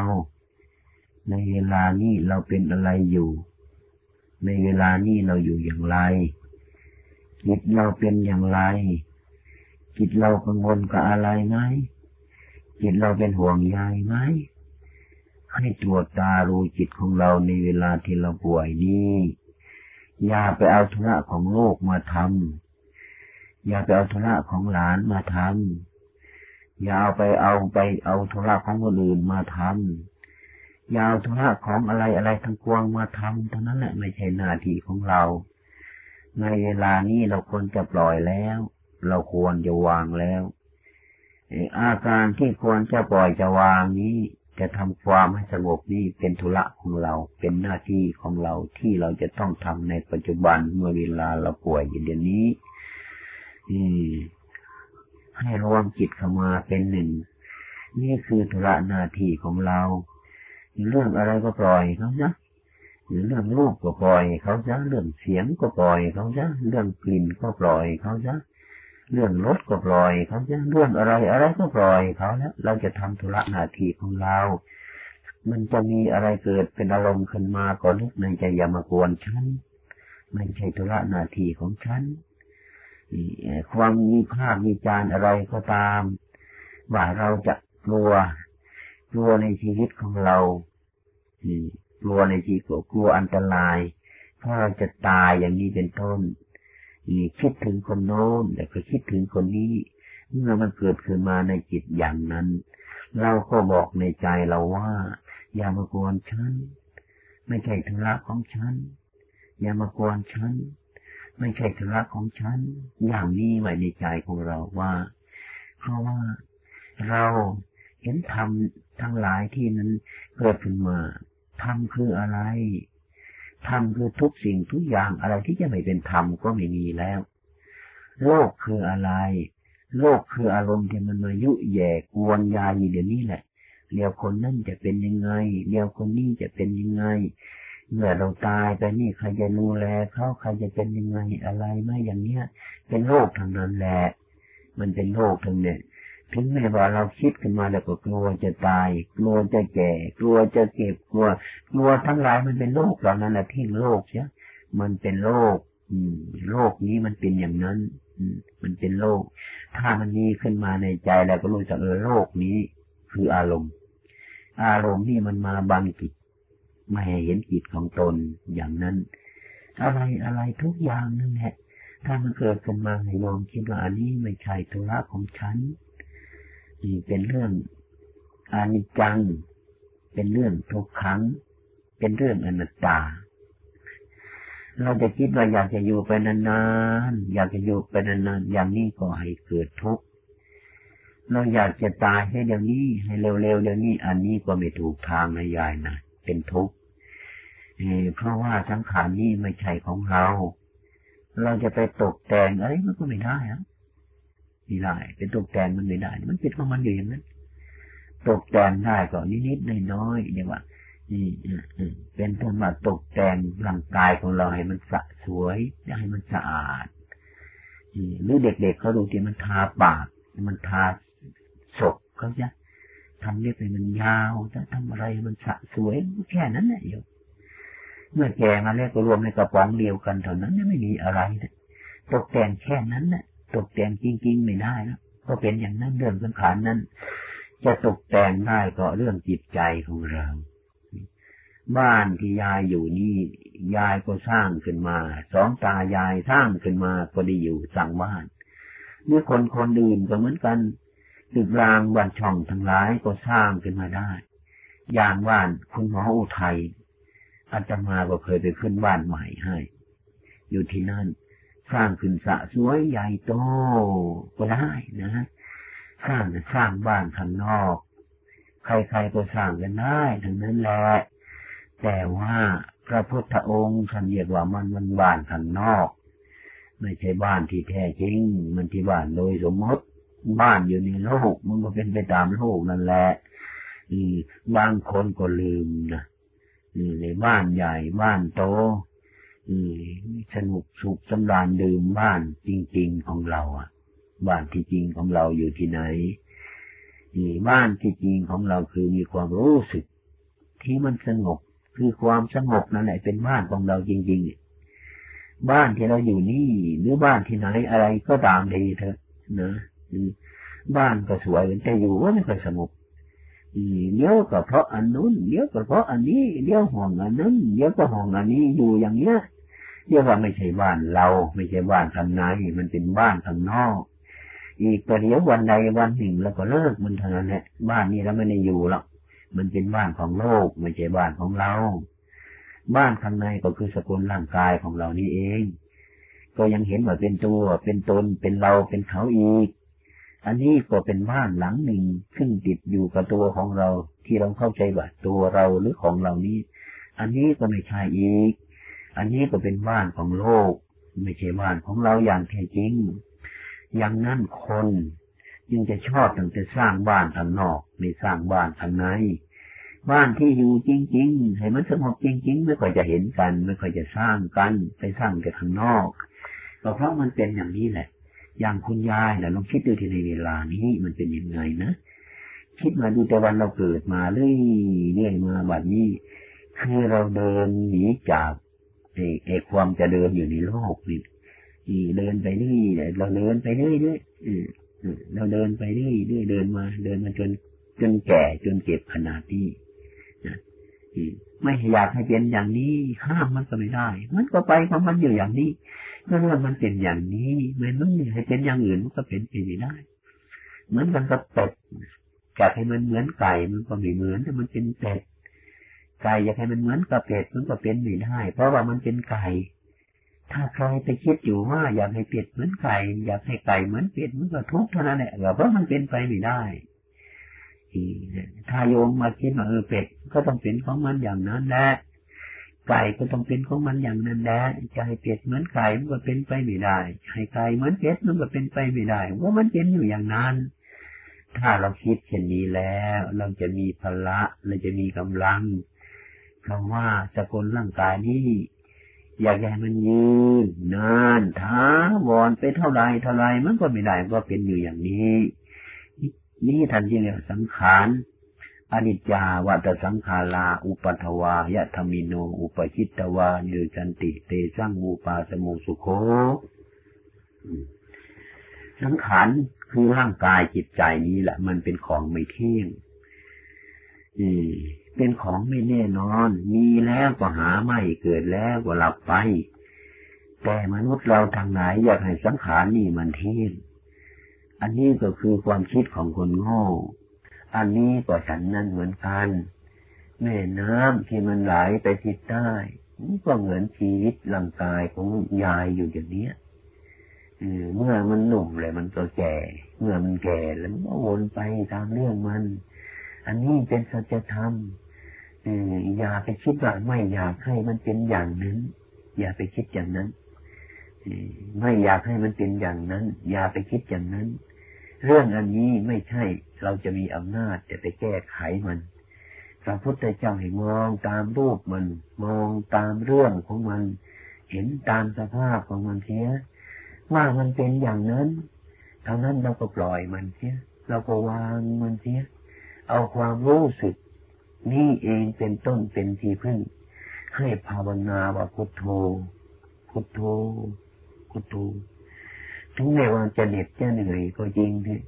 Speaker 1: ในเวลานี้เราเป็นอะไรอยู่ ในเวลานี้เราอยู่อย่างไรจิตเราเป็นอย่างไร จิตเรากังวลกับอะไรไหมจิตเราเป็นห่วงใยไหมให้ตรวจตารู้จิตของเราในเวลาที่เราป่วยนี้อย่าไปเอาธุระของโลกมาทำอย่าไปเอาธุระของหลานมาทำอย่าเอาไปเอาไปเอาธุระของคนอื่นมาทำอย่าเอาธุระของอะไรอะไรทั้งปวงมาทำเท่านั้นแหละไม่ใช่หน้าที่ของเรา ในเวลานี้เราควรจะปล่อยแล้ว เราควรจะวางแล้วอาการที่ควรจะปล่อยจะวางนี้ จะทำความให้สงบนี่เป็นธุระของเราเป็นหน้าที่ของเราที่เราจะต้องทำในปัจจุบันเมื่อเวลาเราป่วยอย่างเดี๋ยวนี้ให้รวมจิตเข้ามาเป็นหนึ่ง นี่คือธุระหน้าที่ของเราเรื่องอะไรก็ปล่อยเขาจ้ะหรือเรื่องรูปก็ปล่อยเขาจ้ะเรื่องเสียงก็ปล่อยเขาจ้ะเรื่องกลิ่นก็ปล่อยเขาจ้ะ เรื่องรถก็ปล่อยเขาจะเรื่องอะไรอะไรก็ปล่อยเขาแล้วเราจะทำธุระหน้าที่ของเรา มันจะมีอะไรเกิดเป็นอารมณ์ขึ้นมาก็นึกในใจอย่ามากวนฉันไม่ใช่ธุระหน้าที่ของฉันความมีภาพมีจานอะไรก็ตามว่าเราจะกลัวกลัวในชีวิตของเรากลัวในชีวิตกลัวอันตรายเพราะเราจะตายอย่างนี้เป็นต้น คิดถึงคนโน้นแต่ก็คิดถึงคนนี้ เมื่อมันเกิดขึ้นมาในจิตอย่างนั้น เราก็บอกในใจเราว่า อย่ามากวนฉัน ไม่ใช่ธุระของฉัน อย่ามากวนฉัน ไม่ใช่ธุระของฉัน อย่างนี้ไว้ในใจของเราว่า เพราะว่าเราเห็นธรรมทั้งหลายที่นั้นเกิดขึ้นมาธรรมคืออะไร ธรรมคือทุกสิ่งทุกอย่างอะไรที่จะไม่เป็นธรรมก็ไม่มีแล้ว โลกคืออะไร โลกคืออารมณ์ที่มันมายุแย่กวนยาอยู่เดี๋ยวนี้แหละเดี๋ยวคนนั่นจะเป็นยังไงเดี๋ยวคนนี้จะเป็นยังไงเมื่อเราตายไปนี่ใครจะดูแลเขาใครจะเป็นยังไงอะไรไม่อย่างเนี้ย เป็นโลกทางนั้นแหละ มันเป็นโลกทั้งเนี่ย ถึงแม้ว่าเราคิดขึ้นมาแล้วก็กลัวจะตาย กลัวจะแก่ กลัวจะเก็บกลัว กลัวทั้งหลายมันเป็นโลกเหล่านั้นแหละทิ้งโลกใช่มันเป็นโลกอืมโลกนี้มันเป็นอย่างนั้นมันเป็นโลกถ้ามันมีขึ้นมาในใจแล้วก็รู้จักเออโลกนี้ คืออารมณ์ อารมณ์นี่มันมาบังจิตไม่ให้เห็นจิตของตนอย่างนั้น อะไรอะไรทุกอย่างนั่นแหละถ้ามันเกิดขึ้นมาให้ลองคิดว่าอันนี้ไม่ใช่ธุระของฉัน นี่เป็นเรื่องอนิจจัง เป็นเรื่องทุกขัง เป็นเรื่องอนัตตา เราจะคิดว่าอยากจะอยู่ไปนานๆ อยากจะอยู่ไปนานๆ อย่างนี้ก็ให้เกิดทุกข์ เราอยากจะตายให้เดี๋ยวนี้ ให้เร็วๆเดี๋ยวนี้ อันนี้ก็ไม่ถูกทางนะยายนะ เป็นทุกข์เพราะว่าสังขารนี้ไม่ใช่ของเรา เราจะไปตกแต่งอะไรมันก็ไม่ได้อะ ไม่ได้ เป็นตกแต่งมันไม่ได้ มันเป็นของมันอยู่อย่างนั้นตกแต่งได้ก็นิดๆน้อยๆเรียกว่านี่เป็นธรรมะตกแต่งร่างกายของเราให้มันสะสวยให้มันสะอาดหรือเด็กๆเเขาดูที่มันทาปาก มันทาศพเขาจะทำเล็บให้มันยาวจะทำอะไรมันสะสวยแค่นั้นแหละโยเมื่อแกมาแล้วก็รวมในกระป๋องเดียวกันเท่านั้นไม่มีอะไรนะตกแต่งแค่นั้นนะ ตกแต่งจริง ๆ ไม่ได้นะก็เป็นอย่างนั้นเรื่องสังขารนั้น จะตกแต่งได้ก็เรื่องจิตใจของเรา บ้านที่ยายอยู่นี่ยายก็สร้างขึ้นมา สองตายายสร้างขึ้นมาก็ได้อยู่สั่งบ้านเมื่อคนคนอื่นก็เหมือนกันตึกรางบ้านช่องทั้งหลายก็สร้างขึ้นมาได้ อย่างว่านคุณหมออุทัยอาตมาก็เคยไปขึ้นบ้านใหม่ให้ อยู่ที่นั่น สร้างขึ้นสะสวยใหญ่โตก็ได้นะสร้างสร้างบ้านข้างนอก ใครๆก็สร้างกันได้ทั้งนั้นแหละแต่ว่าพระพุทธองค์ท่านเรียกว่ามันมันบ้านข้างนอก ไม่ใช่บ้านที่แท้จริง มันที่บ้านโดยสมมติ บ้านอยู่ในโลกมันก็เป็นไปตามโลกนั่นแหละบางคนก็ลืมนะในบ้านใหญ่บ้านโต สนุกสุขสำราญดื่มบ้านจริง ๆของเราอะ บ้านที่จริงของเราอยู่ที่ไหนบ้านที่จริงของเราคือมีความรู้สึก ที่มันสงบคือความสงบนั่นแหละเป็นบ้านของเราจริงๆ บ้านที่เราอยู่นี่ หรือบ้านที่ไหนอะไรก็ตามดีเถอะนะบ้านก็สวยแต่อยู่ว่าไม่ค่อยสงบเดี๋ยวก็เพราะอันนู้นเดี๋ยวก็เพราะอันนี้เดี๋ยวห้องอันนั้นเดี๋ยวก็ห้องอันนี้อยู่อย่างเนี้ย เรียกว่าไม่ใช่บ้านเรา ไม่ใช่บ้านทางในมันเป็นบ้านทางนอก อีกประเดี๋ยววันใดวันหนึ่งเราก็เลิกมันเท่านั้นแหละบ้านนี้เราไม่ได้อยู่หรอกมันเป็นบ้านของโลก ไม่ใช่บ้านของเรา บ้านข้างในก็คือสกุลร่างกายของเรานี่เอง ก็ยังเห็นว่าเป็นตัว เป็นตน เป็นเรา เป็นเขาอีก อันนี้ก็เป็นบ้านหลังหนึ่งซึ่งติดอยู่กับตัวของเรา ที่เราเข้าใจว่าตัวเราหรือของเรานี้ อันนี้ก็ไม่ใช่อีก อันนี้ก็เป็นบ้านของโลก ไม่ใช่บ้านของเราอย่างแท้จริง อย่างนั้นคนยังจะชอบตั้งแต่สร้างบ้านทางนอกไม่สร้างบ้านทางใน บ้านที่อยู่จริงๆให้มันสงบจริง ๆ ไม่ค่อยจะเห็นกัน ไม่ค่อยจะสร้างกันไปสร้างแต่ทางนอกก็เพราะมันเป็นอย่างนี้แหละ อย่างคุณยายนะลองคิดดูที่ในเวลานี้มันเป็นยังไงนะคิดมาดูแต่วันเราเกิดมาเรื่อยเรื่อยมาแบัดนี้คือเราเดินหนีจาก ไอ้ความจะเดินอยู่ในโลกนี่เดินไปเรื่อยเราเดินไปเรื่อยเรื่อยเราเดินไปเรื่อยเรื่อยเดินมา เดินมาจนจนแก่จนเก็บขนาดนี้ไม่อยากให้เป็นอย่างนี้ห้ามมันก็ไม่ได้ มันก็ไปของมันอยู่อย่างนี้เมื่อมันเป็นอย่างนี้มันไม่ให้เป็นอย่างอื่นมันก็เป็นไปไม่ได้เหมือนกันกับเป็ดอยากให้มันเหมือนไก่มันก็ไม่เหมือนแต่มันเป็นเป็ด ไก่อยากให้มันเหมือนกับเป็ดมันก็เป็นไม่ได้ เพราะว่ามันเป็นไก่ ถ้าใครไปคิดอยู่ว่าอยากให้เป็ดเหมือนไก่ อยากให้ไก่เหมือนเป็ดมันก็ทุกข์เท่านั้นแหละเพราะมันเป็นไปไม่ได้ถ้าโยมมาคิดว่าเออเป็ดก็ต้องเป็นของมันอย่างนั้นแหละไก่ก็ต้องเป็นของมันอย่างนั้นแหละจะให้เป็ดเหมือนไก่มันก็เป็นไปไม่ได้ให้ไก่เหมือนเป็ดมันก็เป็นไปไม่ได้ว่ามันเป็นอยู่อย่างนั้น ถ้าเราคิดเช่นนี้แล้ว เราจะมีพละเราจะมีกำลัง คำว่าสกุลร่างกายนี้ อยากให้มันยืนนานท้าวอนไปเท่าไรเท่าไรมันก็ไม่ได้ก็เป็นอยู่อย่างนี้ นี่ทันทีเลยสังขารอนิจจาวัตสังขาราอุปัทวายะธรมิโนอุปชิตวานิจันติเตสังอุปาสมุสุโคสังขารคือร่างกายจิตใจนี้แหละ มันเป็นของไม่เที่ยง อืม เป็นของไม่แน่นอน มีแล้วก็หาไม่เกิดแล้วก็หลับไป แต่มนุษย์เราทางไหนอยากให้สังขารนี่มันเที่ยงอันนี้ก็คือความคิดของคนโง่ อันนี้ก็ฉันนั้นเหมือนกัน แม่น้ำที่มันไหลไปทิศใต้ก็เหมือนชีวิตร่างกายของยายอยู่อย่างนี้เมื่อมันหนุ่มเลยมันก็แก่ เมื่อมันแก่แล้วมันก็วนไปตามเรื่องมัน อันนี้เป็นสัจธรรม อย่าไปคิดว่าไม่อยากให้มันเป็นอย่างนั้น อย่าไปคิดอย่างนั้นไม่อยากให้มันเป็นอย่างนั้น อย่าไปคิดอย่างนั้น เรื่องอันนี้ไม่ใช่เราจะมีอำนาจจะไปแก้ไขมันพระพุทธเจ้าให้มองตามรูปมัน มองตามเรื่องของมัน เห็นตามสภาพของมันเสียว่ามันเป็นอย่างนั้นเท่านั้นเราก็ปล่อยมันเสียเราก็วางมันเสียเอาความรู้สึก นี่เองเป็นต้นเป็นที่พึ่ง ให้ภาวนาว่าพุทโธ พุทโธ พุทโธ ถึงแม้ว่าจะเหน็ดจะเหนื่อยก็จริงที่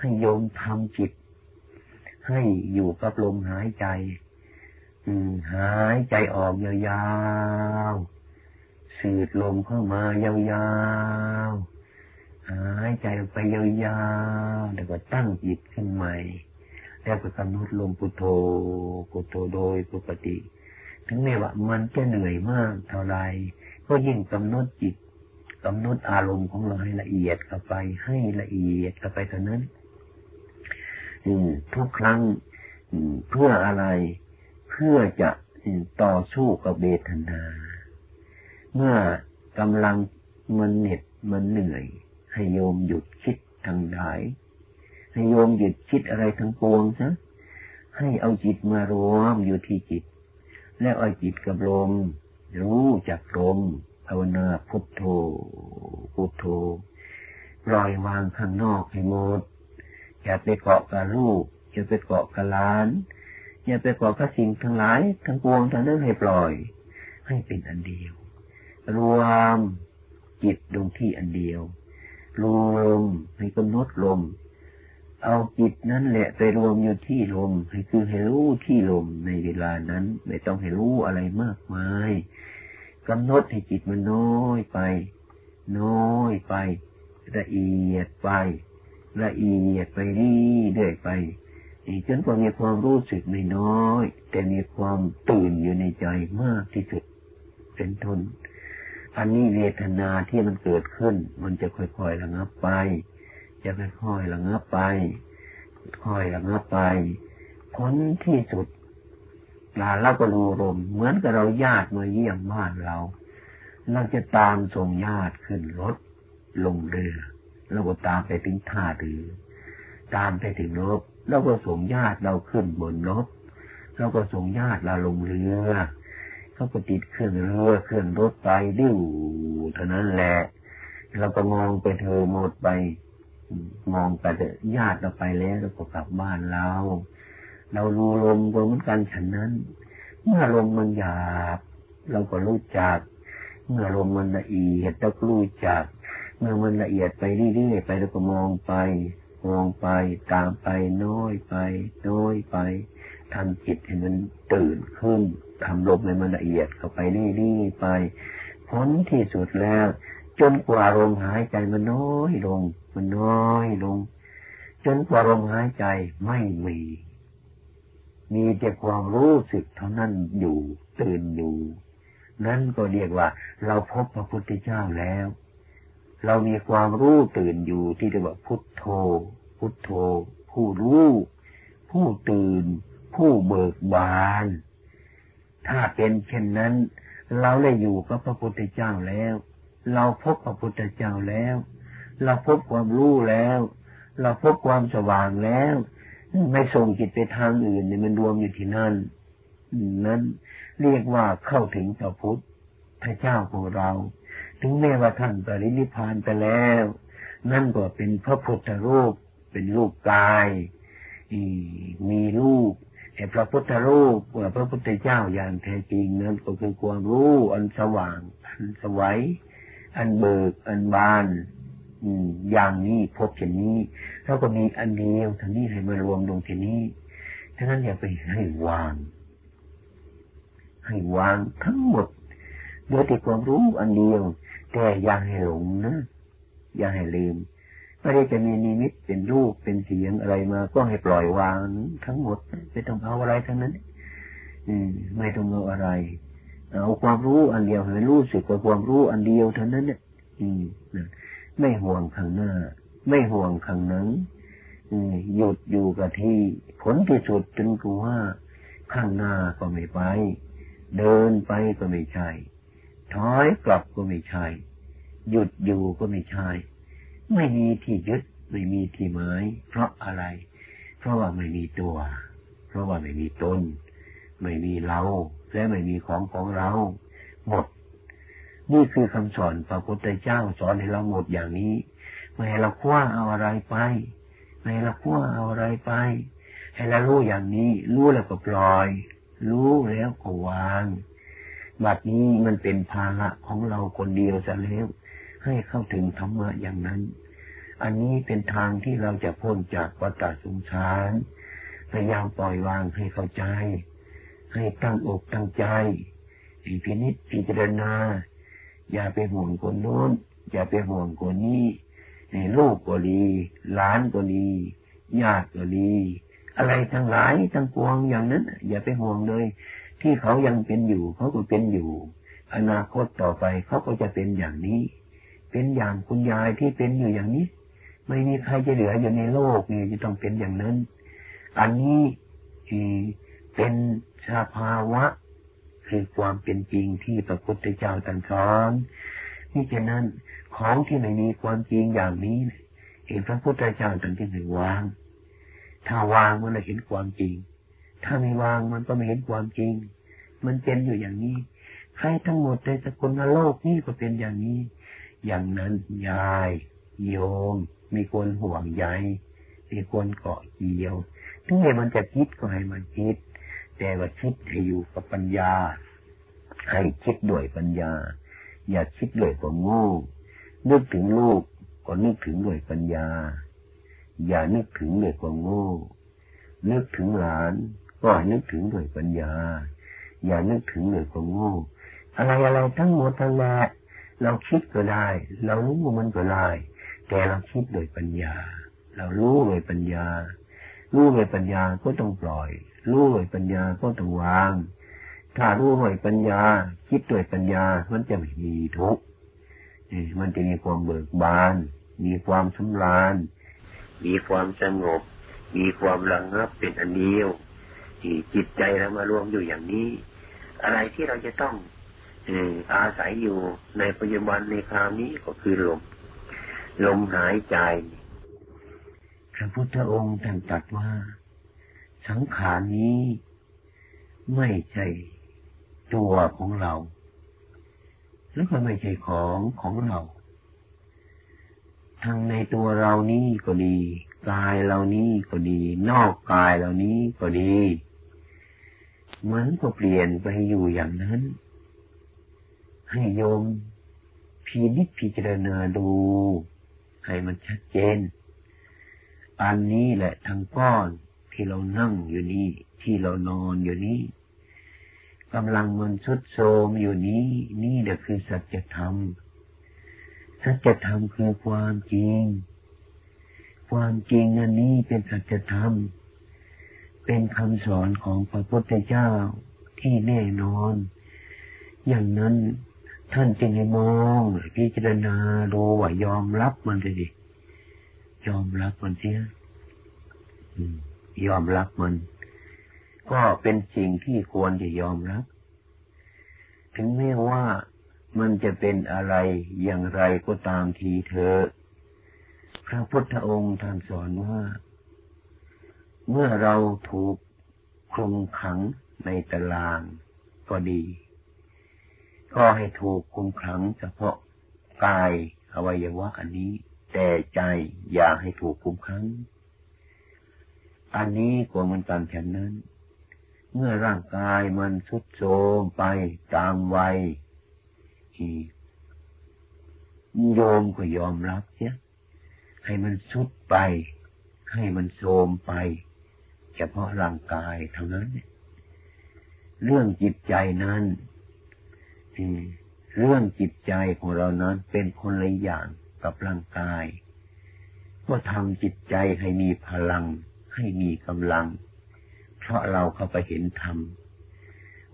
Speaker 1: ให้โยมทำจิต ให้อยู่กับลมหายใจ อืมหายใจออกยาวๆสูดลมเข้ามายาวๆหายใจออกไปยาวๆแล้วก็ตั้งจิตขึ้นใหม่ แล้วก็กำหนดลมพุทโธพุทโธโดยปกติ ถึงแม้ว่ามันจะเหนื่อยมากเท่าไรก็ยิ่งกำหนดจิตกำหนดอารมณ์ของเราให้ละเอียดเข้าไป ให้ละเอียดเข้าไปเท่านั้นทุกครั้งเพื่ออะไร เพื่อจะต่อสู้กับเบทนา เมื่อกำลังมันเหน็ดมันเหนื่อย ให้โยมหยุดคิดทางใด ให้โยมหยุดคิดอะไรทั้งปวงซะให้เอาจิตมารวมอยู่ที่จิต แล้วเอาจิตกับลมรู้จักลมภาวนาพุทโธพุทโธปล่อยวางข้างนอกให้หมดอย่าไปเกาะกับลูกอย่าไปเกาะกับหลาน อย่าไปเกาะกับสิ่งทั้งหลายทั้งปวงทั้งนั้นให้ปล่อย ให้เป็นอันเดียว รวมจิตลงที่อันเดียวรวมให้กำหนดลม เอาจิตนั้นแหละไปรวมอยู่ที่ลมให้คือให้รู้ที่ลมในเวลานั้น ไม่ต้องให้รู้อะไรมากมายกำหนดให้จิตมันน้อยไป น้อยไป ละเอียดไป ละเอียดไปเรื่อยไปจนกว่ามีความรู้สึกไม่น้อย แต่มีความตื่นอยู่ในใจมากที่สุด เป็นทนอันนี้เวทนาที่มันเกิดขึ้น มันจะค่อยๆระงับไป จะค่อยๆระงับไปค่อยระงับไปผลที่สุดลาเราก็รูลมเหมือนกับเราญาติมาเยี่ยมบ้านเรา เราจะตามส่งญาติขึ้นรถลงเรือเราก็ตามไปถึงท่าเรือตามไปถึงรถเราก็ส่งญาติเราขึ้นบนรถเราก็ส่งญาติเราลงเรือเขาก็ติดเครื่องเรือเครื่องรถไปดิ้วเท่านั้นแหละเราก็มองไปเธอหมดไป มองไปแต่ญาติเราไปแล้วเราก็กลับบ้านเรา เรารู้ลมก็เหมือนกันฉันนั้น เมื่อลมมันหยาบ เราก็รู้จัก เมื่อลมมันละเอียดเราก็รู้จัก เมื่อมันละเอียดไปเรื่อยๆไปเราก็มองไป มองไปตามไปน้อยไปน้อยไปทำจิตให้มันตื่นขึ้นทำลมให้มันละเอียดเข้าไปเรื่อยๆไปผลที่สุดแล้ว จนกว่าลมหายใจมันน้อยลง มันน้อยลง จนกว่าลมหายใจไม่มี มีแต่ความรู้สึกเท่านั้นอยู่ตื่นอยู่ นั่นก็เรียกว่า เราพบพระพุทธเจ้าแล้ว เรามีความรู้ตื่นอยู่ที่เรียกว่าพุทโธ พุทโธ ผู้รู้ ผู้ตื่น ผู้เบิกบาน ถ้าเป็นเช่นนั้น เราได้อยู่กับพระพุทธเจ้าแล้ว เราพบพระพุทธเจ้าแล้ว เราพบความรู้แล้ว เราพบความสว่างแล้ว ไม่ส่งจิตไปทางอื่นเนี่ยมันรวมอยู่ที่นั่นนั้นเรียกว่าเข้าถึงพระพุทธพระเจ้าของเรา ถึงแม้ว่าท่านปรินิพานไปแล้ว นั่นก็เป็นพระพุทธรูป เป็นรูปกายมีรูปแต่พระพุทธรูปพระพุทธเจ้าอย่างแท้จริงนั้นก็คือความรู้อันสว่างอันสวัย อันเบิก อันบานอย่างนี้พบเช่นนี้เราก็มีอันเดียวท่านี้ให้มารวมลงที่นี้ฉะนั้นอย่าไปให้วาง ให้วางทั้งหมดโดยที่ความรู้อันเดียว แต่อย่าให้หลงนะอย่าให้ลืมไม่ได้จะมีนิมิตเป็นรูปเป็นเสียงอะไรมา ก็ให้ปล่อยวางทั้งหมดไม่ต้องเอาอะไรทั้งนั้น อืมไม่ต้องเอาอะไร เอาความรู้อันเดียวให้รู้สึกว่าความรู้อันเดียวเท่านั้นเนี่ยอืมไม่ห่วงข้างหน้า ไม่ห่วงข้างหนั้นหยุดอยู่กับที่ผลที่สุดจนกูว่า ข้างหน้าก็ไม่ไป เดินไปก็ไม่ใช่ถอยกลับก็ไม่ใช่ หยุดอยู่ก็ไม่ใช่ ไม่มีที่ยึดไม่มีที่หมายเพราะอะไร เพราะว่าไม่มีตัว เพราะว่าไม่มีตน ไม่มีเรา และไม่มีของของเราหมด นี่คือคำสอนพระพุทธเจ้าสอนให้เราหมดอย่างนี้ ไม่ให้เราคว้าเอาอะไรไป ไม่ให้เราคว้าเอาอะไรไป ให้เรารู้อย่างนี้ รู้แล้วก็ปล่อย รู้แล้วก็วางบัดนี้มันเป็นภาระของเราคนเดียวจะแล้ว ให้เข้าถึงธรรมะอย่างนั้น อันนี้เป็นทางที่เราจะพ้นจากวัฏสงสารพยายามปล่อยวางให้เข้าใจ ให้ตั้งอกตั้งใจพินิจพิจารณา อย่าไปห่วงคนโน้น อย่าไปห่วงคนนี้ในลูกก็ดีหลานก็ดีญาติก็ดีอะไรทั้งหลายทั้งปวงอย่างนั้น อย่าไปห่วงเลย ที่เขายังเป็นอยู่ เขาก็เป็นอยู่ อนาคตต่อไปเขาก็จะเป็นอย่างนี้ เป็นอย่างคุณยายที่เป็นอยู่อย่างนี้ ไม่มีใครจะเหลืออยู่ในโลกนี่จะต้องเป็นอย่างนั้น อันนี้เป็น สภาวะคือความเป็นจริงที่พระพุทธเจ้าตรัสสอนนี่ฉะนั้นของที่ไม่มีความจริงอย่างนี้เห็นพระพุทธเจ้าตรัสที่หนวาง ถ้าวางมันจะเห็นความจริง ถ้าไม่วางมันก็ไม่เห็นความจริง มันเป็นอยู่อย่างนี้ใครทั้งหมดในสกุลโลกนี้ก็เป็นอย่างนี้ อย่างนั้นยายโยม มีคนห่วงใยมีคนเกาะเกี่ยวถึงแม้มันจะคิดก็ให้มันคิด แต่ว่าคิดให้อยู่กับปัญญา ให้คิดด้วยปัญญา อย่าคิดด้วยความโง่นึกถึงลูกก็นึกถึงด้วยปัญญา อย่านึกถึงด้วยความโง่นึกถึงหลานก็นึกถึงด้วยปัญญา อย่านึกถึงด้วยความโง่อะไรอะไรทั้งหมดทั้งแหละเราคิดก็ได้ เรารู้มันก็ได้ แต่เราคิดโดยปัญญา เรารู้โดยปัญญา รู้โดยปัญญาก็ต้องปล่อย รู้โดยปัญญาก็ต้องวาง ถ้ารู้โดยปัญญา คิดโดยปัญญา มันจะไม่มีทุกข์มันจะมีความเบิกบาน มีความสำราญ มีความสงบ มีความระงับเป็นอันเดียวที่จิตใจเรามารวมอยู่อย่างนี้ อะไรที่เราจะต้องอาศัยอยู่ในปัจจุบันในคราวนี้ก็คือลม ลมหายใจพระพุทธองค์ท่านตรัสว่า สังขารนี้ ไม่ใช่ตัวของเรา แล้วก็ไม่ใช่ของของเราทั้งในตัวเรานี้ก็ดีกายเรานี้ก็ดี นอกกายเรานี้ก็ดีมันก็เปลี่ยนไปอยู่อย่างนั้น ให้โยมพินิจพิจารณาดู ให้มันชัดเจน อันนี้แหละทั้งก้อน ที่เรานั่งอยู่นี่ที่เรานอนอยู่นี่กำลังมันสุดโทมอยู่นี้ นี่แหละคือสัจธรรม สัจธรรมคือความจริง ความจริงอันนี้เป็นสัจธรรม เป็นคำสอนของพระพุทธเจ้าที่แน่นอน อย่างนั้นท่านจึงให้มองพิจารณาดูว่ายอมรับมันเลยดิยอมรับมันเสีย ยอมรับมัน ก็เป็นสิ่งที่ควรจะยอมรับ ถึงแม้ว่ามันจะเป็นอะไรอย่างไรก็ตามทีเถอะพระพุทธองค์ท่านสอนว่า เมื่อเราถูกคลุมขังในตารางก็ดี ก็ให้ถูกคุมขังเฉพาะกายอวัยวะอันนี้ แต่ใจอย่าให้ถูกคุมขัง อันนี้ก็มันกันแค่นั้น เมื่อร่างกายมันทุดโทรมไปตามวัยโยมก็ยอมรับเสียให้มันสุดไป ให้มันโทมไป เฉพาะร่างกายเท่านั้น เรื่องจิตใจนั้นเรื่องจิตใจของเรานั้นเป็นคนละอย่างกับร่างกาย ก็ทำจิตใจให้มีพลัง ให้มีกำลัง เพราะเราเข้าไปเห็นธรรม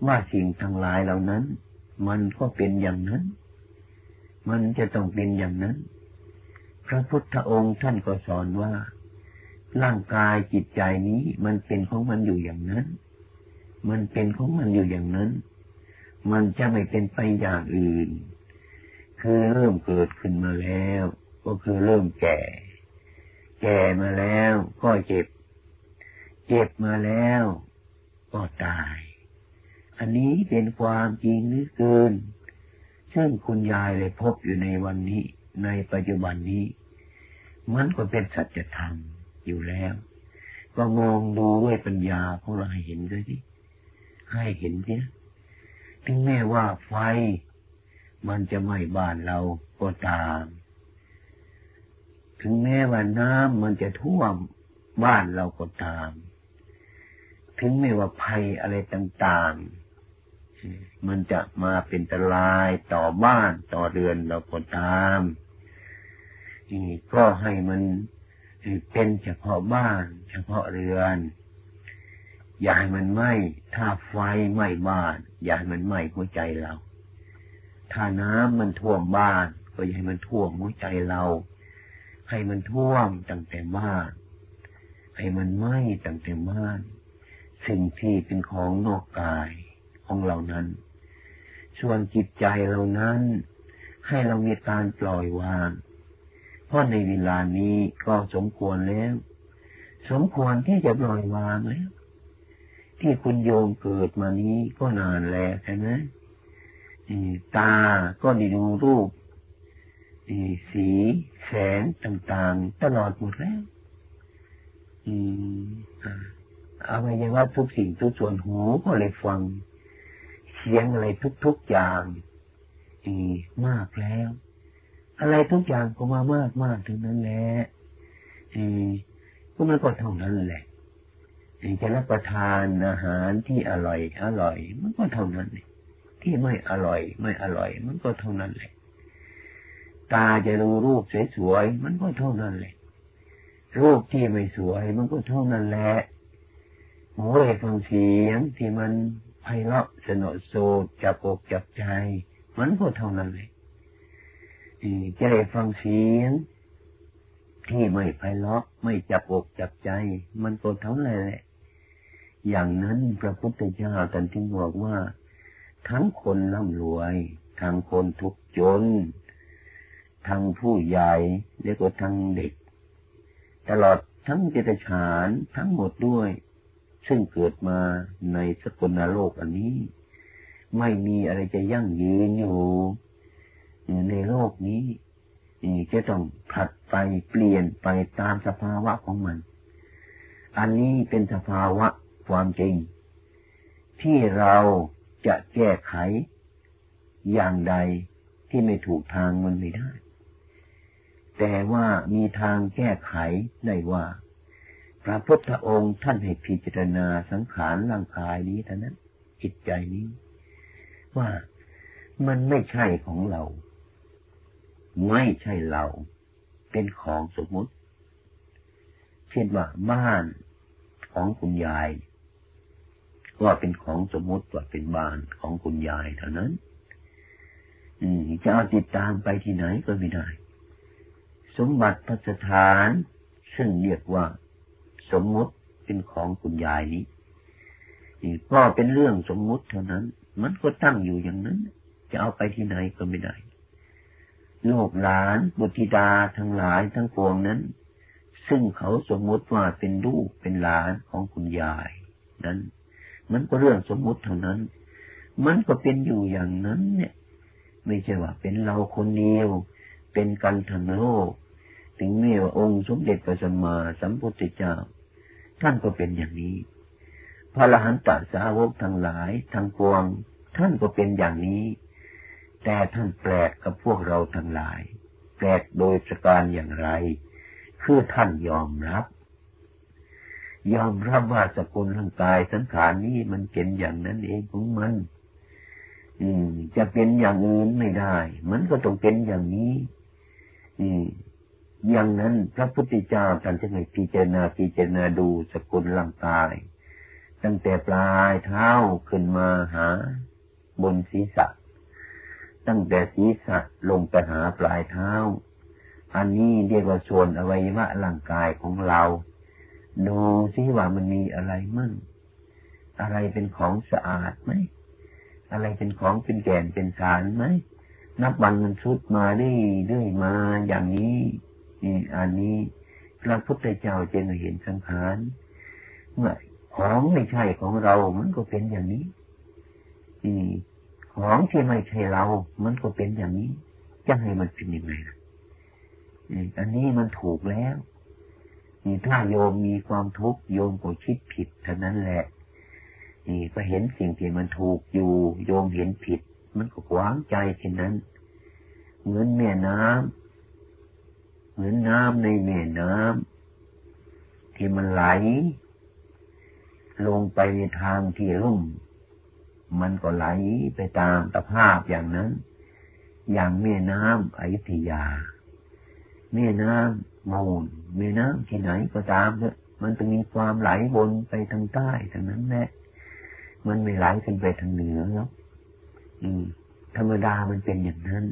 Speaker 1: ว่าสิ่งทั้งหลายเหล่านั้น มันก็เป็นอย่างนั้น มันจะต้องเป็นอย่างนั้น พระพุทธองค์ท่านก็สอนว่า ร่างกายจิตใจนี้มันเป็นของมันอยู่อย่างนั้น มันเป็นของมันอยู่อย่างนั้น มันจะไม่เป็นไปอย่างอื่น คือเริ่มเกิดขึ้นมาแล้ว ก็คือเริ่มแก่ แก่มาแล้วก็เจ็บ เจ็บมาแล้วก็ตาย อันนี้เป็นความจริงนึกเกิน ซึ่งคุณยายเลยพบอยู่ในวันนี้ ในปัจจุบันนี้ มันก็เป็นสัจธรรมอยู่แล้ว ก็มองดูด้วยปัญญาของเราให้เห็นด้วยสิให้เห็นเนี่ยถึงแม้ว่าไฟ มันจะไหม้บ้านเราก็ตาม ถึงแม้ว่าน้ำมันจะท่วมบ้านเราก็ตาม ถึงแม้ว่าภัยอะไรต่างๆ มันจะมาเป็นตรายต่อบ้านต่อเรือนเราก็ตามนี่ก็ให้มันเป็นเฉพาะบ้าน เฉพาะเรือน อย่าให้มันไหม้ถ้าไฟไหม้บ้าน อย่าให้มันไหม้หัวใจเรา ถ้าน้ำมันท่วมบ้าน ก็อย่าให้มันท่วมหัวใจเรา ให้มันท่วมตั้งแต่บ้าน ให้มันไหม้ตั้งแต่บ้าน สิ่งที่เป็นของนอกกายของเรานั้น ส่วนจิตใจเรานั้น ให้เรามีการปล่อยวาง เพราะในเวลานี้ก็สมควรแล้ว สมควรที่จะปล่อยวางแล้ว ที่คุณโยมเกิดมานี้ก็นานแล้วใช่ไหมตาก็ได้ดูรูปสีแสงต่างๆ ตลอดหมดแล้วเอา ไว้ยังว่าทุกสิ่งทุกส่วนหูก็เลยฟัง เสียงอะไรทุกๆอย่างอีมากแล้ว อะไรทุกอย่างก็มามากมากถึงนั้นแหละอีก็มันก็เท่านั้นแหละจะรับประทานอาหารที่อร่อย อร่อย มันก็เท่านั้นที่ไม่อร่อย ไม่อร่อย มันก็เท่านั้นแหละตาจะดูรูปสวยๆมันก็เท่านั้นแหละรูปที่ไม่สวย มันก็เท่านั้นแหละ หูได้ฟังเสียงที่มันไพเราะสนอโซจับอกจับใจ มันก็เท่านั้นเลยจะได้ฟังเสียง ที่ไม่ไพเราะไม่จับอกจับใจ มันก็เท่านั้นแหละ อย่างนั้นพระพุทธเจ้าตรัสที่บอกว่า ทั้งคนร่ำรวย ทั้งคนทุกข์จน ทั้งผู้ใหญ่แล้วก็ทั้งเด็ก ตลอดทั้งเจตฉานทั้งหมดด้วย ซึ่งเกิดมาในสกุลโลกอันนี้ ไม่มีอะไรจะยั่งยืนอยู่ในโลกนี้จะต้องผัดไปเปลี่ยนไปตามสภาวะของมัน อันนี้เป็นสภาวะความจริง ที่เราจะแก้ไขอย่างใดที่ไม่ถูกทางมันไม่ได้ แต่ว่ามีทางแก้ไขได้ว่า พระพุทธองค์ท่านให้พิจารณาสังขารร่างกายนี้เท่านั้น จิตใจนี้ ว่ามันไม่ใช่ของเรา ไม่ใช่เรา เป็นของสมมุติ เช่นว่าบ้านของคุณยาย ว่าเป็นของสมมุติว่าเป็นบ้านของคุณยายเท่านั้น อืมจะเอาติดตามไปที่ไหนก็ไม่ได้ สมบัติพัสถาน ซึ่งเรียกว่า มมุติเป็นของคุณยายนี้นี่ก็เป็นเรื่องสมมุติเท่านั้น มันก็ตั้งอยู่อย่างนั้น จะเอาไปที่ไหนก็ไม่ได้ ลูกหลานบุตรธิดาทั้งหลายทั้งปวงนั้น ซึ่งเขาสมมุติว่าเป็นลูกเป็นหลานของคุณยาย นั้น มันก็เรื่องสมมุติเท่านั้น มันก็เป็นอยู่อย่างนั้น เนี่ย ไม่ใช่ว่าเป็นเราคนเดียว เป็นกันทั้งโลก ถึงแม้ว่าองค์สมเด็จพระสัมมาสัมพุทธเจ้า ท่านก็เป็นอย่างนี้ พระอรหันตสาวกทั้งหลายทั้งปวง ท่านก็เป็นอย่างนี้ แต่ท่านแปลกกับพวกเราทั้งหลาย แปลกโดยประการอย่างไร คือท่านยอมรับ ยอมรับว่าสกุลร่างกายสังขารนี้มันเป็นอย่างนั้นเองของมัน อืม จะเป็นอย่างอื่นไม่ได้ มันก็ต้องเป็นอย่างนี้ อืม อย่างนั้นพระพุทธเจ้าท่านจะให้พิจารณาพิจารณาดูสกุลร่างกาย ตั้งแต่ปลายเท้าขึ้นมาหาบนศีรษะ ตั้งแต่ศีรษะลงไปหาปลายเท้า อันนี้เรียกว่าส่วนอวัยวะร่างกายของเรา ดูซิว่ามันมีอะไรมั่ง อะไรเป็นของสะอาดไหม อะไรเป็นของเป็นแก่นเป็นสารไหม นับวันมันชุดมาได้เรื่อยมาอย่างนี้ นี่อันนี้พระพุทธเจ้าจึงเห็นสังขารเมื่อของไม่ใช่ของเรา มันก็เป็นอย่างนี้นี่ของที่ไม่ใช่เรา มันก็เป็นอย่างนี้จะให้มันเป็นยังไงล่ะอันนี้มันถูกแล้วนี่ถ้าโยมมีความทุกข์โยมก็คิดผิดเท่านั้นแหละนี่ก็เห็นสิ่งที่มันถูกอยู่ โยมเห็นผิด มันก็วางใจเช่นนั้น เหมือนแม่น้ำ เหมือนน้ำในแม่น้ำที่มันไหล ลงไปในทางที่รุ่ม มันก็ไหลไปตามสภาพอย่างนั้น อย่างแม่น้ำอยุธยา แม่น้ำมูลแม่น้ำที่ไหนก็ตามเถอะมันจะมีความไหลวนไปทางใต้ทางนั้นแหละมันไม่ไหลขึ้นไปทางเหนือแล้วธรรมดามันเป็นอย่างนั้น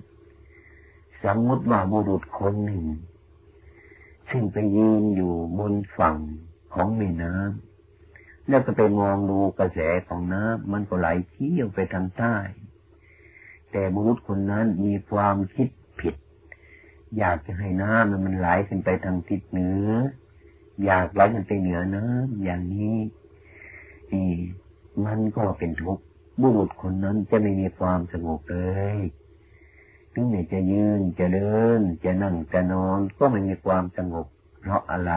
Speaker 1: สมมติว่าบุรุษคนหนึ่ง ซึ่งไปยืนอยู่บนฝั่งของแม่น้ำแล้วก็ไปมองดูกระแสของน้ำมันก็ไหลเที่ยวไปทางใต้ แต่บุรุษคนนั้นมีความคิดผิด อยากจะให้น้ำมันไหลขึ้นไปทางทิศเหนือ อยากไหลขึ้นไปเหนือน้ำอย่างนี้นี่มันก็เป็นทุกข์บุรุษคนนั้นจะไม่มีความสงบเลย ถึงแม้จะยืนจะเดิน จะนั่งจะนอนก็ไม่มีความสงบ เพราะอะไร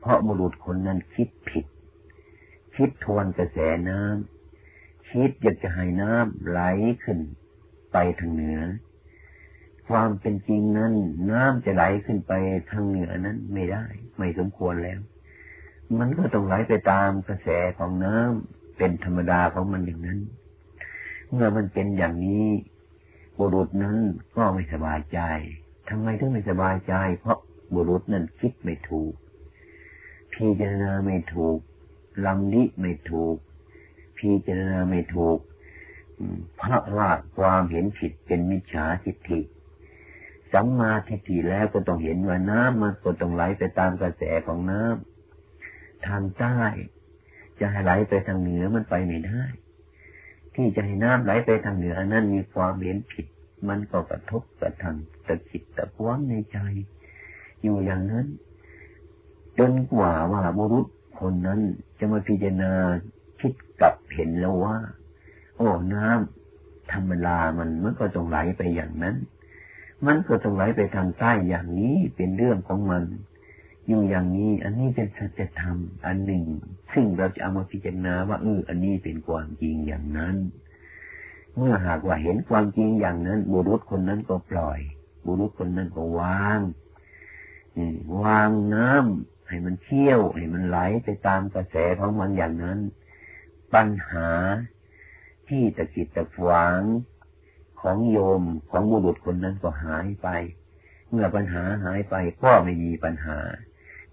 Speaker 1: เพราะบุรุษคนนั้นคิดผิด คิดทวนกระแสน้ำคิดอยากจะให้น้ำไหลขึ้น ไปทางเหนือ ความเป็นจริงนั้น น้ำจะไหลขึ้นไปทางเหนือนั้นไม่ได้ ไม่สมควรแล้ว มันก็ต้องไหลไปตามกระแสของน้ำเป็นธรรมดาของมันอย่างนั้น เมื่อมันเป็นอย่างนี้ บุรุษนั้นก็ไม่สบายใจทำไมถึงไม่สบายใจ เพราะบุรุษนั้นคิดไม่ถูก พิจารณาไม่ถูกลำลิไม่ถูก พิจารณาไม่ถูกพระว่าความเห็นผิดเป็นมิจฉาทิฏฐิสัมมาทิฏฐิแล้วก็ต้องเห็นว่าน้ำมันก็ต้องไหลไปตามกระแสของน้ำทางใต้จะให้ไหลไปทางเหนือมันไปไม่ได้ ที่จะให้น้ำไหลไปทางเหนือนั้นมีความเห็นผิด มันก็กระทบกระทั่งตะจิตตะพวงในใจ อยู่อย่างนั้น จนกว่าว่าบุรุษคนนั้นจะมาพิจารณาคิดกลับเห็นแล้วว่า โอ้น้ำธรรมดามันมันก็ต้องไหลไปอย่างนั้น มันก็ต้องไหลไปทางใต้อย่างนี้เป็นเรื่องของมัน อยู่อย่างนี้ อันนี้เป็นสัจธรรมอันหนึ่ง ซึ่งเราจะเอามาพิจารณาว่าเอออันนี้เป็นความจริงอย่างนั้น เมื่อหากว่าเห็นความจริงอย่างนั้น บุรุษคนนั้นก็ปล่อย บุรุษคนนั้นก็วางวางน้ำให้มันเที่ยว ให้มันไหลไปตามกระแสของมันอย่างนั้น ปัญหาที่ตะกิดตะขวางของโยมของบุรุษคนนั้นก็หายไป เมื่อปัญหาหายไปก็ไม่มีปัญหา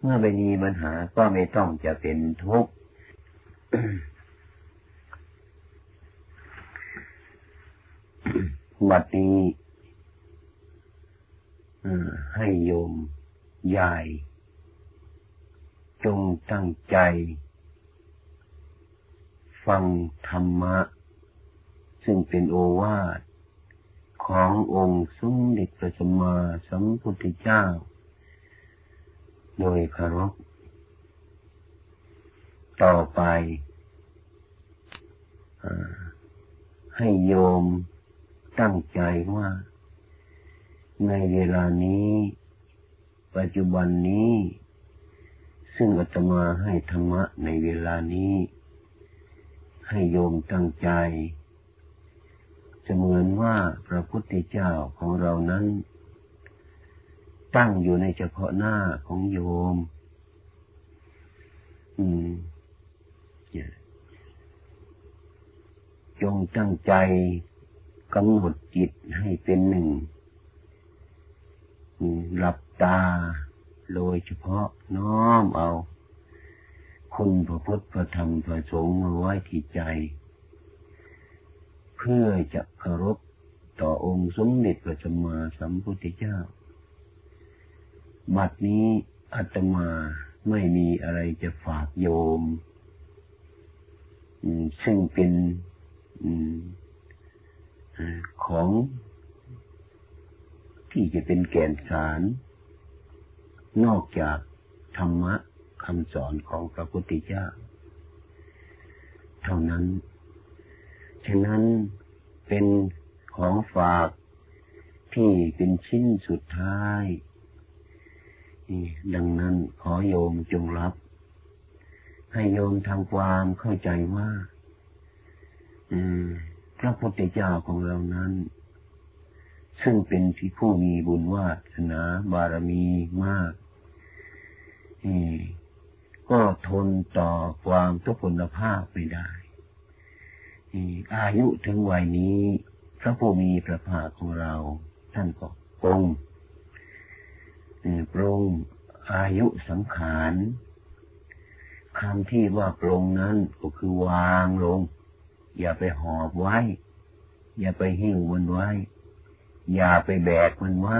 Speaker 1: เมื่อไม่มีปัญหาก็ไม่ต้องจะเป็นทุกข์ บัดนี้ให้โยมใหญ่จงตั้งใจ ฟังธรรมะ ซึ่งเป็นโอวาทขององค์สมเด็จพระสัมมาสัมพุทธเจ้า โดยคารพต่อไปให้โยม ตั้งใจว่า ในเวลานี้ ปัจจุบันนี้ ซึ่งอาตมาให้ธรรมะในเวลานี้ ให้โยมตั้งใจจะเหมือนว่าพระพุทธเจ้าของเรานั้น
Speaker 2: ตั้งอยู่ในเฉพาะหน้าของโยม อืมจงตั้งใจ กำหนดจิตให้เป็นหนึ่ง หลับตา โดยเฉพาะน้อมเอา คุณพระพุทธพระธรรมพระสงฆ์มาไว้ที่ใจ เพื่อจะเคารพต่อองค์สมเด็จพระสัมมาสัมพุทธเจ้า บัดนี้อาตมาไม่มีอะไรจะฝากโยม ซึ่งเป็น ของที่จะเป็นแก่นสาร นอกจากธรรมะคำสอนของพระพุทธเจ้า เท่านั้น ฉะนั้นเป็นของฝากที่เป็นชิ้นสุดท้ายดังนั้นขอโยมจงรับ ให้โยมทำความเข้าใจว่า พระพุทธเจ้าของเรานั้น ซึ่งเป็นที่ผู้มีบุญวาสนาบารมีมากก็ทนต่อความทุกขลภาพไม่ได้อายุถึงวัยนี้ พระผู้มีพระภาคของเรา ท่านก็ปรงปรงอายุสังขารคำที่ว่าปรงนั้นก็คือวางลง อย่าไปหอบไว้ อย่าไปหิ้วมันไว้ อย่าไปแบกมันไว้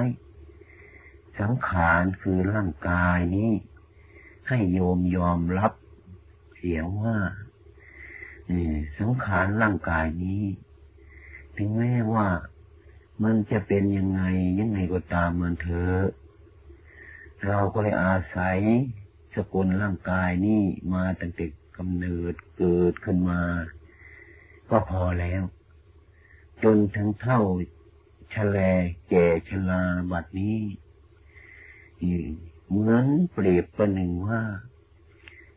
Speaker 2: สังขารคือร่างกายนี้ ให้โยมยอมรับเสียงว่าสังขารร่างกายนี้ ถึงแม้ว่ามันจะเป็นยังไงยังไงก็ตามมันเถอะเราก็เลยอาศัยสกุลร่างกายนี้มาตั้งแต่กำเนิดเกิดขึ้นมา ก็พอแล้ว จนถึงเท่าชะแลแก่ชลาบัดนี้เหมือนเปรียบประหนึ่งว่า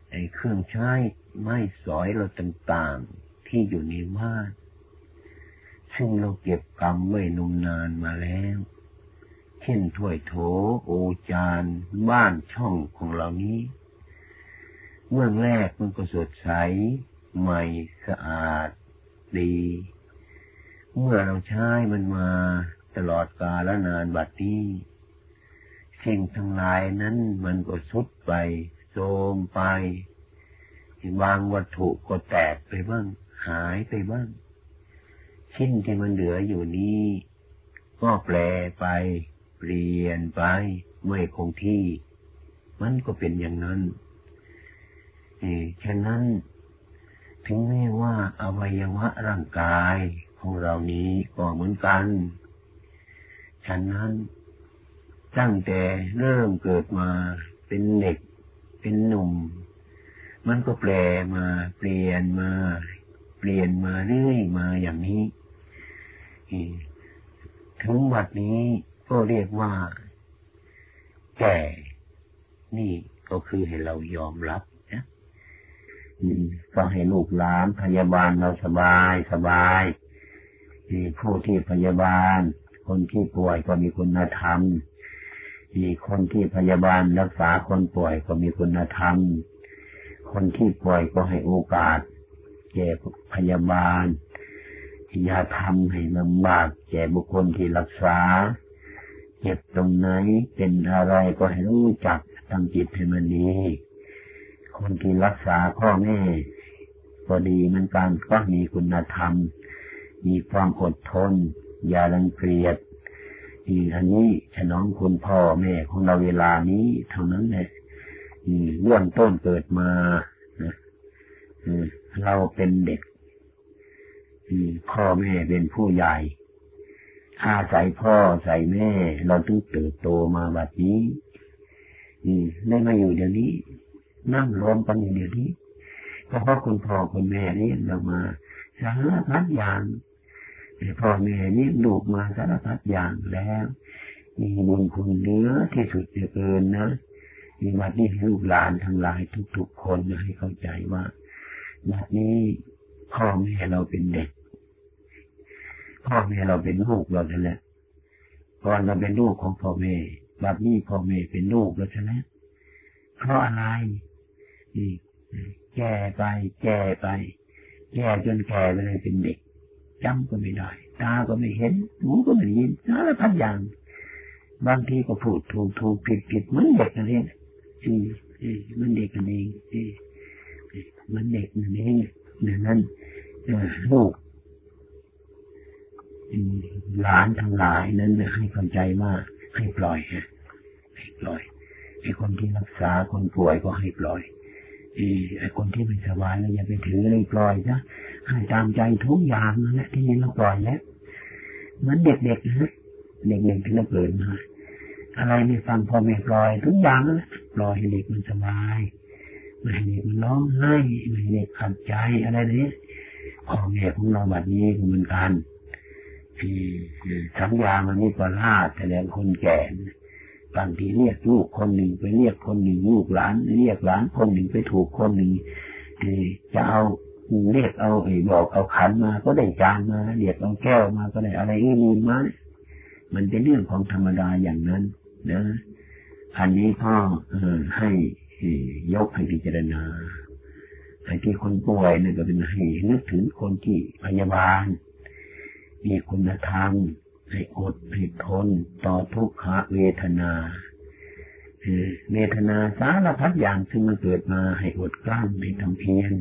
Speaker 2: ไอ้เครื่องใช้ไม้สอยเราต่างๆที่อยู่ในบ้านซึ่งเราเก็บกรรมไว้นมนานมาแล้ว เช่นถ้วยโถโอจานบ้านช่องของเรานี้ เมื่อแรกมันก็สดใส ใหม่สะอาด ดี เมื่อเราใช้มันมาตลอดกาลนานบัดนี้สิ่งทั้งหลายนั้นมันก็สุดไปโทมไป บางวัตถุก็แตกไปบ้าง หายไปบ้าง ชิ้นที่มันเหลืออยู่นี้ ก็แปลไป เปลี่ยนไปไม่คงที่ มันก็เป็นอย่างนั้นฉะนั้น ถึงแม้ว่าอวัยวะร่างกายของเรานี้ก็เหมือนกัน ฉะนั้นตั้งแต่เริ่มเกิดมาเป็นเด็ก เป็นหนุ่ม มันก็แปลมาเปลี่ยนมา เปลี่ยนมาเรื่อยมาอย่างนี้ถึงวัดนี้ก็เรียกว่า แก่ นี่ก็คือให้เรายอมรับ ก็ให้ลูกหลานพยาบาลเราสบายสบายผู้ที่พยาบาล คนที่ป่วยก็มีคุณธรรมมีคนที่พยาบาลรักษาคนป่วยก็มีคุณธรรม คนที่ป่วยก็ให้โอกาส แก่พยาบาลอย่าทำให้ลำบากแก่บุคคลที่รักษาเจ็บตรงไหนเป็นอะไรก็ให้รู้จักทำจิตให้มันดี คนที่รักษาพ่อแม่ก็ดีเหมือนกันก็มีคุณธรรม มีความอดทน อย่ารังเกียจอีอันนี้ฉน้องคุณพ่อแม่ของเราเวลานี้เท่านั้นแหละเรื่องต้นเกิดมาเราเป็นเด็กพ่อแม่เป็นผู้ใหญ่อาศัยพ่อใส่แม่ เราต้องเติบโตมาแบบนี้ได้มาอยู่เดี๋ยวนี้ นั่งรวมกันอย่างเดียวนี้เพราะคุณพ่อคุณแม่นี่เรามาสารพัดอย่างพ่อแม่นี่ลูกมาสารพัดอย่างแล้วมีบุญคุณเนื้อที่สุดเกินนะมีวัดนี้ลูกหลานทั้งหลายทุกๆคนให้เข้าใจว่าบัดนี้พ่อแม่เราเป็นเด็ก พ่อแม่เราเป็นลูกเราแหละก่อนเราเป็นลูกของพ่อแม่
Speaker 1: แบบนี้พ่อแม่เป็นลูกแล้วใช่ไหมเพราะอะไร นี่แก่ไปแก่ไปแก่จนแก่ไปเลยเป็นเด็กจำก็ไม่ได้ ตาก็ไม่เห็น หูก็ไม่ได้ยินสารพัดอย่าง บางทีก็พูดถูกถูกผิดผิดเหมือนเด็กนั่นเองอืมมันเด็กนั่นเองมันเด็กนั่นเองดังนั้นลูกหลานทั้งหลายนั้นให้เข้าใจว่าให้ปล่อยให้ปล่อยไอ้คนที่รักษาคนป่วยก็ให้ปล่อย ไอ้คนที่ไม่สบายเราอย่าไปถือเลยปล่อยนะให้ตามใจทุกอย่างนั่นแหละที่นี่เราปล่อยแล้วเหมือนเด็กๆนะเด็กๆที่เราเกิดมาอะไรไม่ฟังพ่อแม่ปล่อยทุกอย่างนั่นแหละปล่อยให้เด็กมันสบายไม่ให้เด็กมันร้องไห้ไม่ให้เด็กขัดใจอะไรนี้พ่อแม่ของเราแบบนี้เหมือนกันที่สัญญามันนี่ก็ล่าแสดงคนแก่ บางทีเรียกลูกคนหนึ่งไปเรียกคนหนึ่งลูกหลาน เรียกหลานคนหนึ่งไปถูกคนหนึ่งจะเอาเรียกเอาไอ้บอกเอาขันมาก็ได้จานมาเรียกเอาแก้วมาก็ได้อะไรอื่นมามันเป็นเรื่องของธรรมดาอย่างนั้นนะอันนี้พ่อให้ยกให้พิจารณาไอ้ที่คนป่วยเนี่ยก็เป็นให้นึกถึงคนที่พยาบาล มีคุณธรรม ให้อดให้ทนต่อทุกขเวทนาเวทนาสารพัดอย่างซึ่มันเกิดมาให้อดกลั้นให้ทำเพียร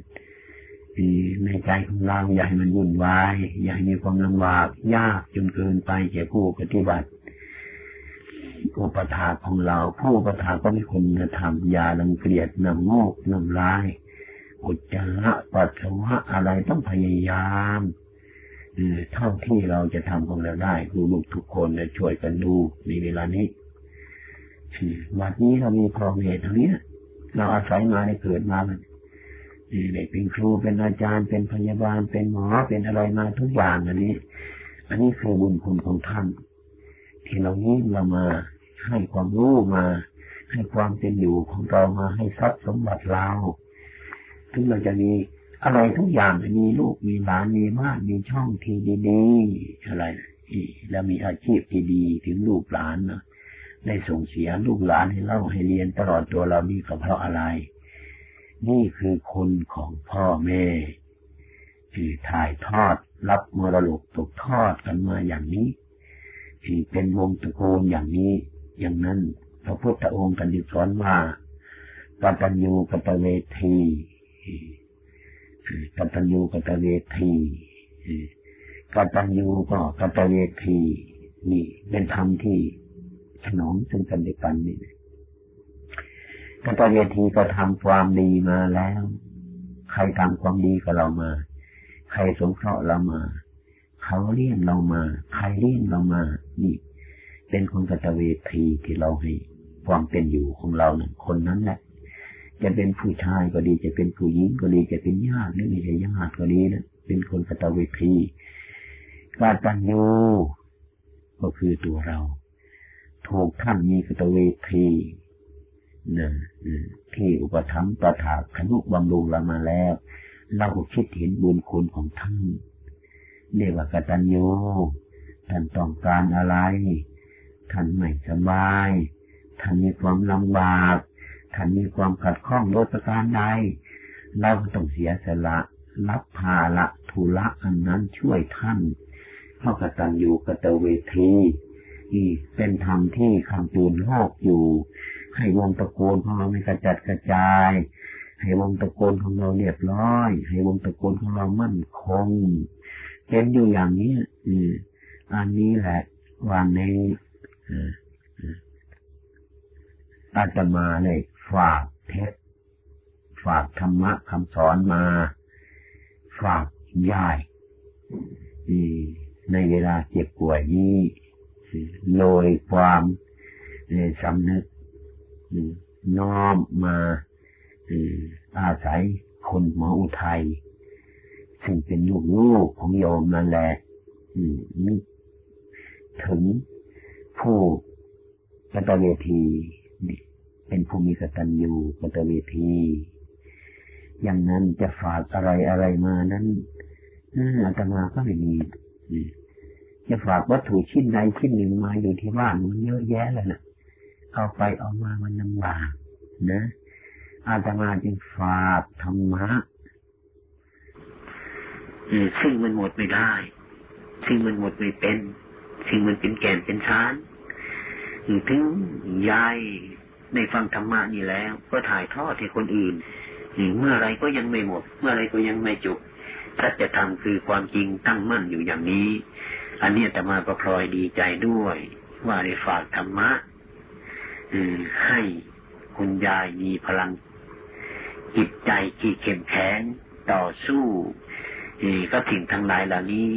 Speaker 1: ในใจของเราอย่าให้มันวุ่นวาย อย่าให้มีความลำบากยากจนเกินไปแก่ผู้ปฏิบัติ อุปถาของเรา ผู้อุปถาก็ไม่คนธรรมยาลังเกลียดนำโงกนำร้ายอุจจาระปัสสาวะอะไรต้องพยายาม เท่าที่เราจะทำของเราได้คือลูกทุกคนจะช่วยกันดูในเวลานี้วันนี้เรามีพอเหตุเท่านี้เราอาศัยมาในเกิดมามันได้เป็นครูเป็นอาจารย์เป็นพยาบาลเป็นหมอเป็นอะไรมาทุกอย่างอันนี้ อันนี้คือบุญคุณของท่าน ที่เรานี้เรามาให้ความรู้มาให้ความเป็นอยู่ของเรามาให้ทรัพย์สมบัติเราถึงเราจะมี อะไรทุกอย่างมีลูกมีหลานมีมากมีช่องที่ดีๆอะไรแล้วมีอาชีพที่ดีถึงลูกหลานนะได้ส่งเสียลูกหลานให้เล่าให้เรียนตลอดตัวเรานี่ก็เพราะอะไร นี่คือคนของพ่อแม่ที่ถ่ายทอดรับมรดกตกทอดกันมาอย่างนี้ที่เป็นวงตระกูลอย่างนี้ อย่างนั้นพระพุทธองค์กันดิสอนว่าปัญญูกตเวที กัตัญญูกตเวทีกัตัญญูก็กตเวทีนี่เป็นธรรมที่ถนอมซึ่งกันและกันนี่กตเวทีก็ทำความดีมาแล้ว ใครทำความดีกับเรามา ใครสงเคราะห์เรามา เขาเลี้ยงเรามา ใครเลี้ยงเรามา นี่ เป็นคนกตเวทีที่เราให้ความเป็นอยู่ของเราเนี่ยคนนั้นแหละ จะเป็นผู้ชายก็ดี จะเป็นผู้หญิงก็ดี จะเป็นญาติหรือไม่ใช่ญาติก็ดีนะเป็นคนกตเวทีกาตัญญูก็คือตัวเรา ถูกท่านมีกตเวทีนะที่อุปถัมภ์ประถาขนุบำรุงเรามาแล้ว เราคิดเห็นบุญคุณของท่านเรียกว่ากตัญญูท่านต้องการอะไร ท่านไม่สบาย ท่านมีความลำบาก ท่านมีความขัดข้องโดยประการใดเราต้องเสียสละรับภาละทุละอันนั้นช่วยท่านเข้ากตันอยู่กตเวทีนี่เป็นธรรมที่คำตูนโลกอยู่ ให้วงตะโกนของเราไม่กระจัดกระจาย ให้วงตะโกนของเราเรียบร้อย ให้วงตะโกนของเรามั่นคงเป็นอยู่อย่างนี้อืออันนี้แหละวันนี้อาตมาเลย ฝากเทศฝากธรรมะคำสอนมา ฝากยายในเวลาเจ็บป่วยนี้โดยความสำนึกน้อมมาอาศัยคนหมออุทัยซึ่งเป็นลูกลูกของโยมนั่นแหละถึงผู้กตเวที เป็นผู้มีกตัญญูกตเวทีอย่างนั้นจะฝากอะไรอะไรมานั้นอาตมาก็ไม่มีจะฝากวัตถุชิ้นใดชิ้นหนึ่งมาอยู่ที่บ้านมันเยอะแยะเลยนะเอาไปเอามามันลำบากนะอาตมาจึงฝากธรรมะซึ่งมันหมดไม่ได้ ซึ่งมันหมดไม่เป็น ซึ่งมันเป็นแก่นเป็นชานถึงยาย ในฟังธรรมะนี่แล้ว ก็ถ่ายทอดให้คนอื่นเมื่อไรก็ยังไม่หมด เมื่อไรก็ยังไม่จบถ้าจะทำคือความจริงตั้งมั่นอยู่อย่างนี้ อันนี้แต่มาก็พลอยดีใจด้วย ว่าได้ฝากธรรมะให้คุณยายมีพลัง จิตใจที่เข้มแข็งต่อสู้ก็สิ่งทั้งหลายเหล่านี้